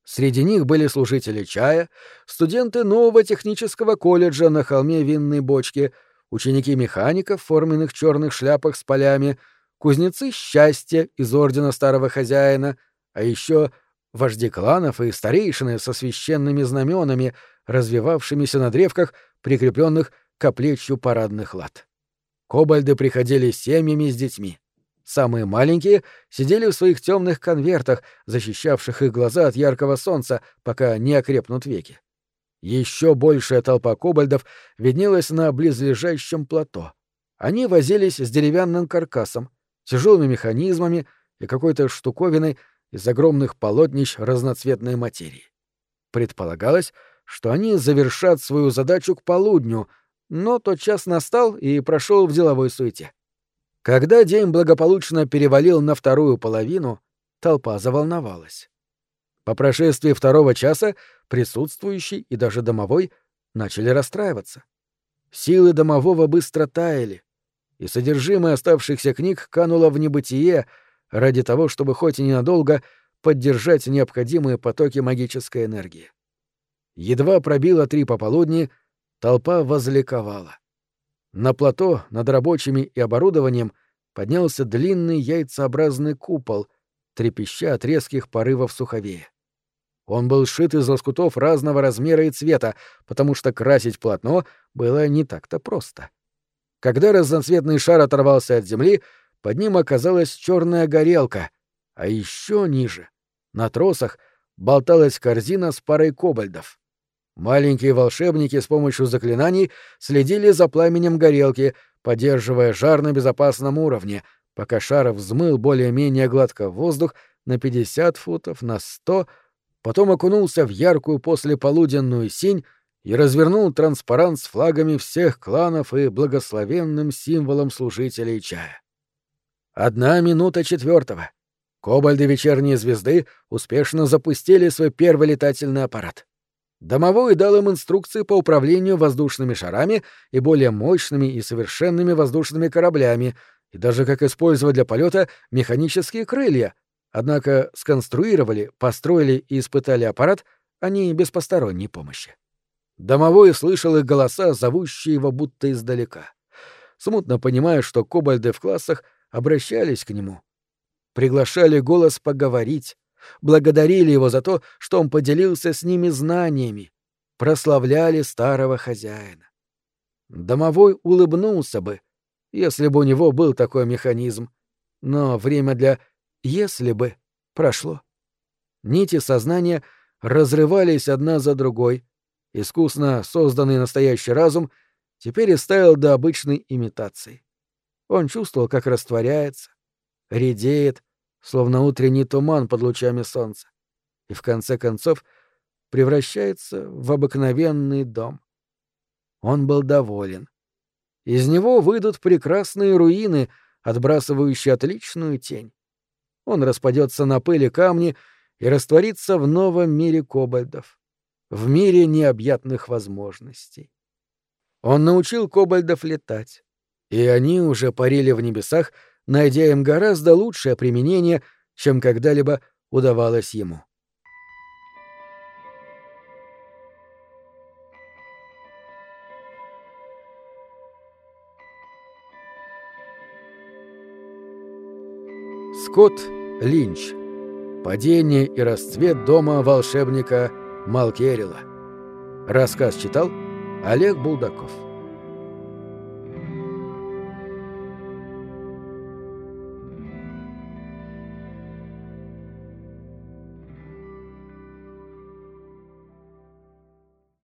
Среди них были служители чая, студенты нового технического колледжа на холме винной бочки, ученики механиков в форменных черных шляпах с полями, кузнецы счастья из ордена старого хозяина, а еще вожди кланов и старейшины со священными знаменами, развивавшимися на древках, прикрепленных к оплечью парадных лад. Кобальды приходили семьями с детьми. Самые маленькие сидели в своих темных конвертах, защищавших их глаза от яркого солнца, пока не окрепнут веки. Еще большая толпа кобальдов виднелась на близлежащем плато. Они возились с деревянным каркасом, тяжелыми механизмами и какой-то штуковиной из огромных полотнищ разноцветной материи. Предполагалось, что они завершат свою задачу к полудню — но тот час настал и прошел в деловой суете. Когда день благополучно перевалил на вторую половину, толпа заволновалась. По прошествии второго часа присутствующий и даже домовой начали расстраиваться. Силы домового быстро таяли, и содержимое оставшихся книг кануло в небытие ради того, чтобы хоть и ненадолго поддержать необходимые потоки магической энергии. Едва пробило три пополудни, Толпа возликовала. На плато над рабочими и оборудованием поднялся длинный яйцеобразный купол, трепеща от резких порывов суховея. Он был сшит из лоскутов разного размера и цвета, потому что красить полотно было не так-то просто. Когда разноцветный шар оторвался от земли, под ним оказалась черная горелка, а еще ниже, на тросах, болталась корзина с парой кобальдов. Маленькие волшебники с помощью заклинаний следили за пламенем горелки, поддерживая жар на безопасном уровне, пока шар взмыл более-менее гладко в воздух на 50 футов, на 100, потом окунулся в яркую послеполуденную синь и развернул транспарант с флагами всех кланов и благословенным символом служителей чая. Одна минута четвертого. Кобальды вечерней звезды успешно запустили свой первый летательный аппарат. Домовой дал им инструкции по управлению воздушными шарами и более мощными и совершенными воздушными кораблями, и даже как использовать для полета механические крылья. Однако сконструировали, построили и испытали аппарат они без посторонней помощи. Домовой слышал их голоса, зовущие его будто издалека. Смутно понимая, что кобальды в классах обращались к нему. Приглашали голос поговорить, благодарили его за то, что он поделился с ними знаниями, прославляли старого хозяина. Домовой улыбнулся бы, если бы у него был такой механизм, но время для «если бы» прошло. Нити сознания разрывались одна за другой, искусно созданный настоящий разум теперь истаял до обычной имитации. Он чувствовал, как растворяется, редеет, словно утренний туман под лучами солнца. И в конце концов превращается в обыкновенный дом. Он был доволен. Из него выйдут прекрасные руины, отбрасывающие отличную тень. Он распадется на пыли камни и растворится в новом мире кобальдов, в мире необъятных возможностей. Он научил кобальдов летать, и они уже парили в небесах, найдя им гораздо лучшее применение, чем когда-либо удавалось ему. Скотт Линч. Падение и расцвет дома волшебника Малкерила. Рассказ читал Олег Булдаков.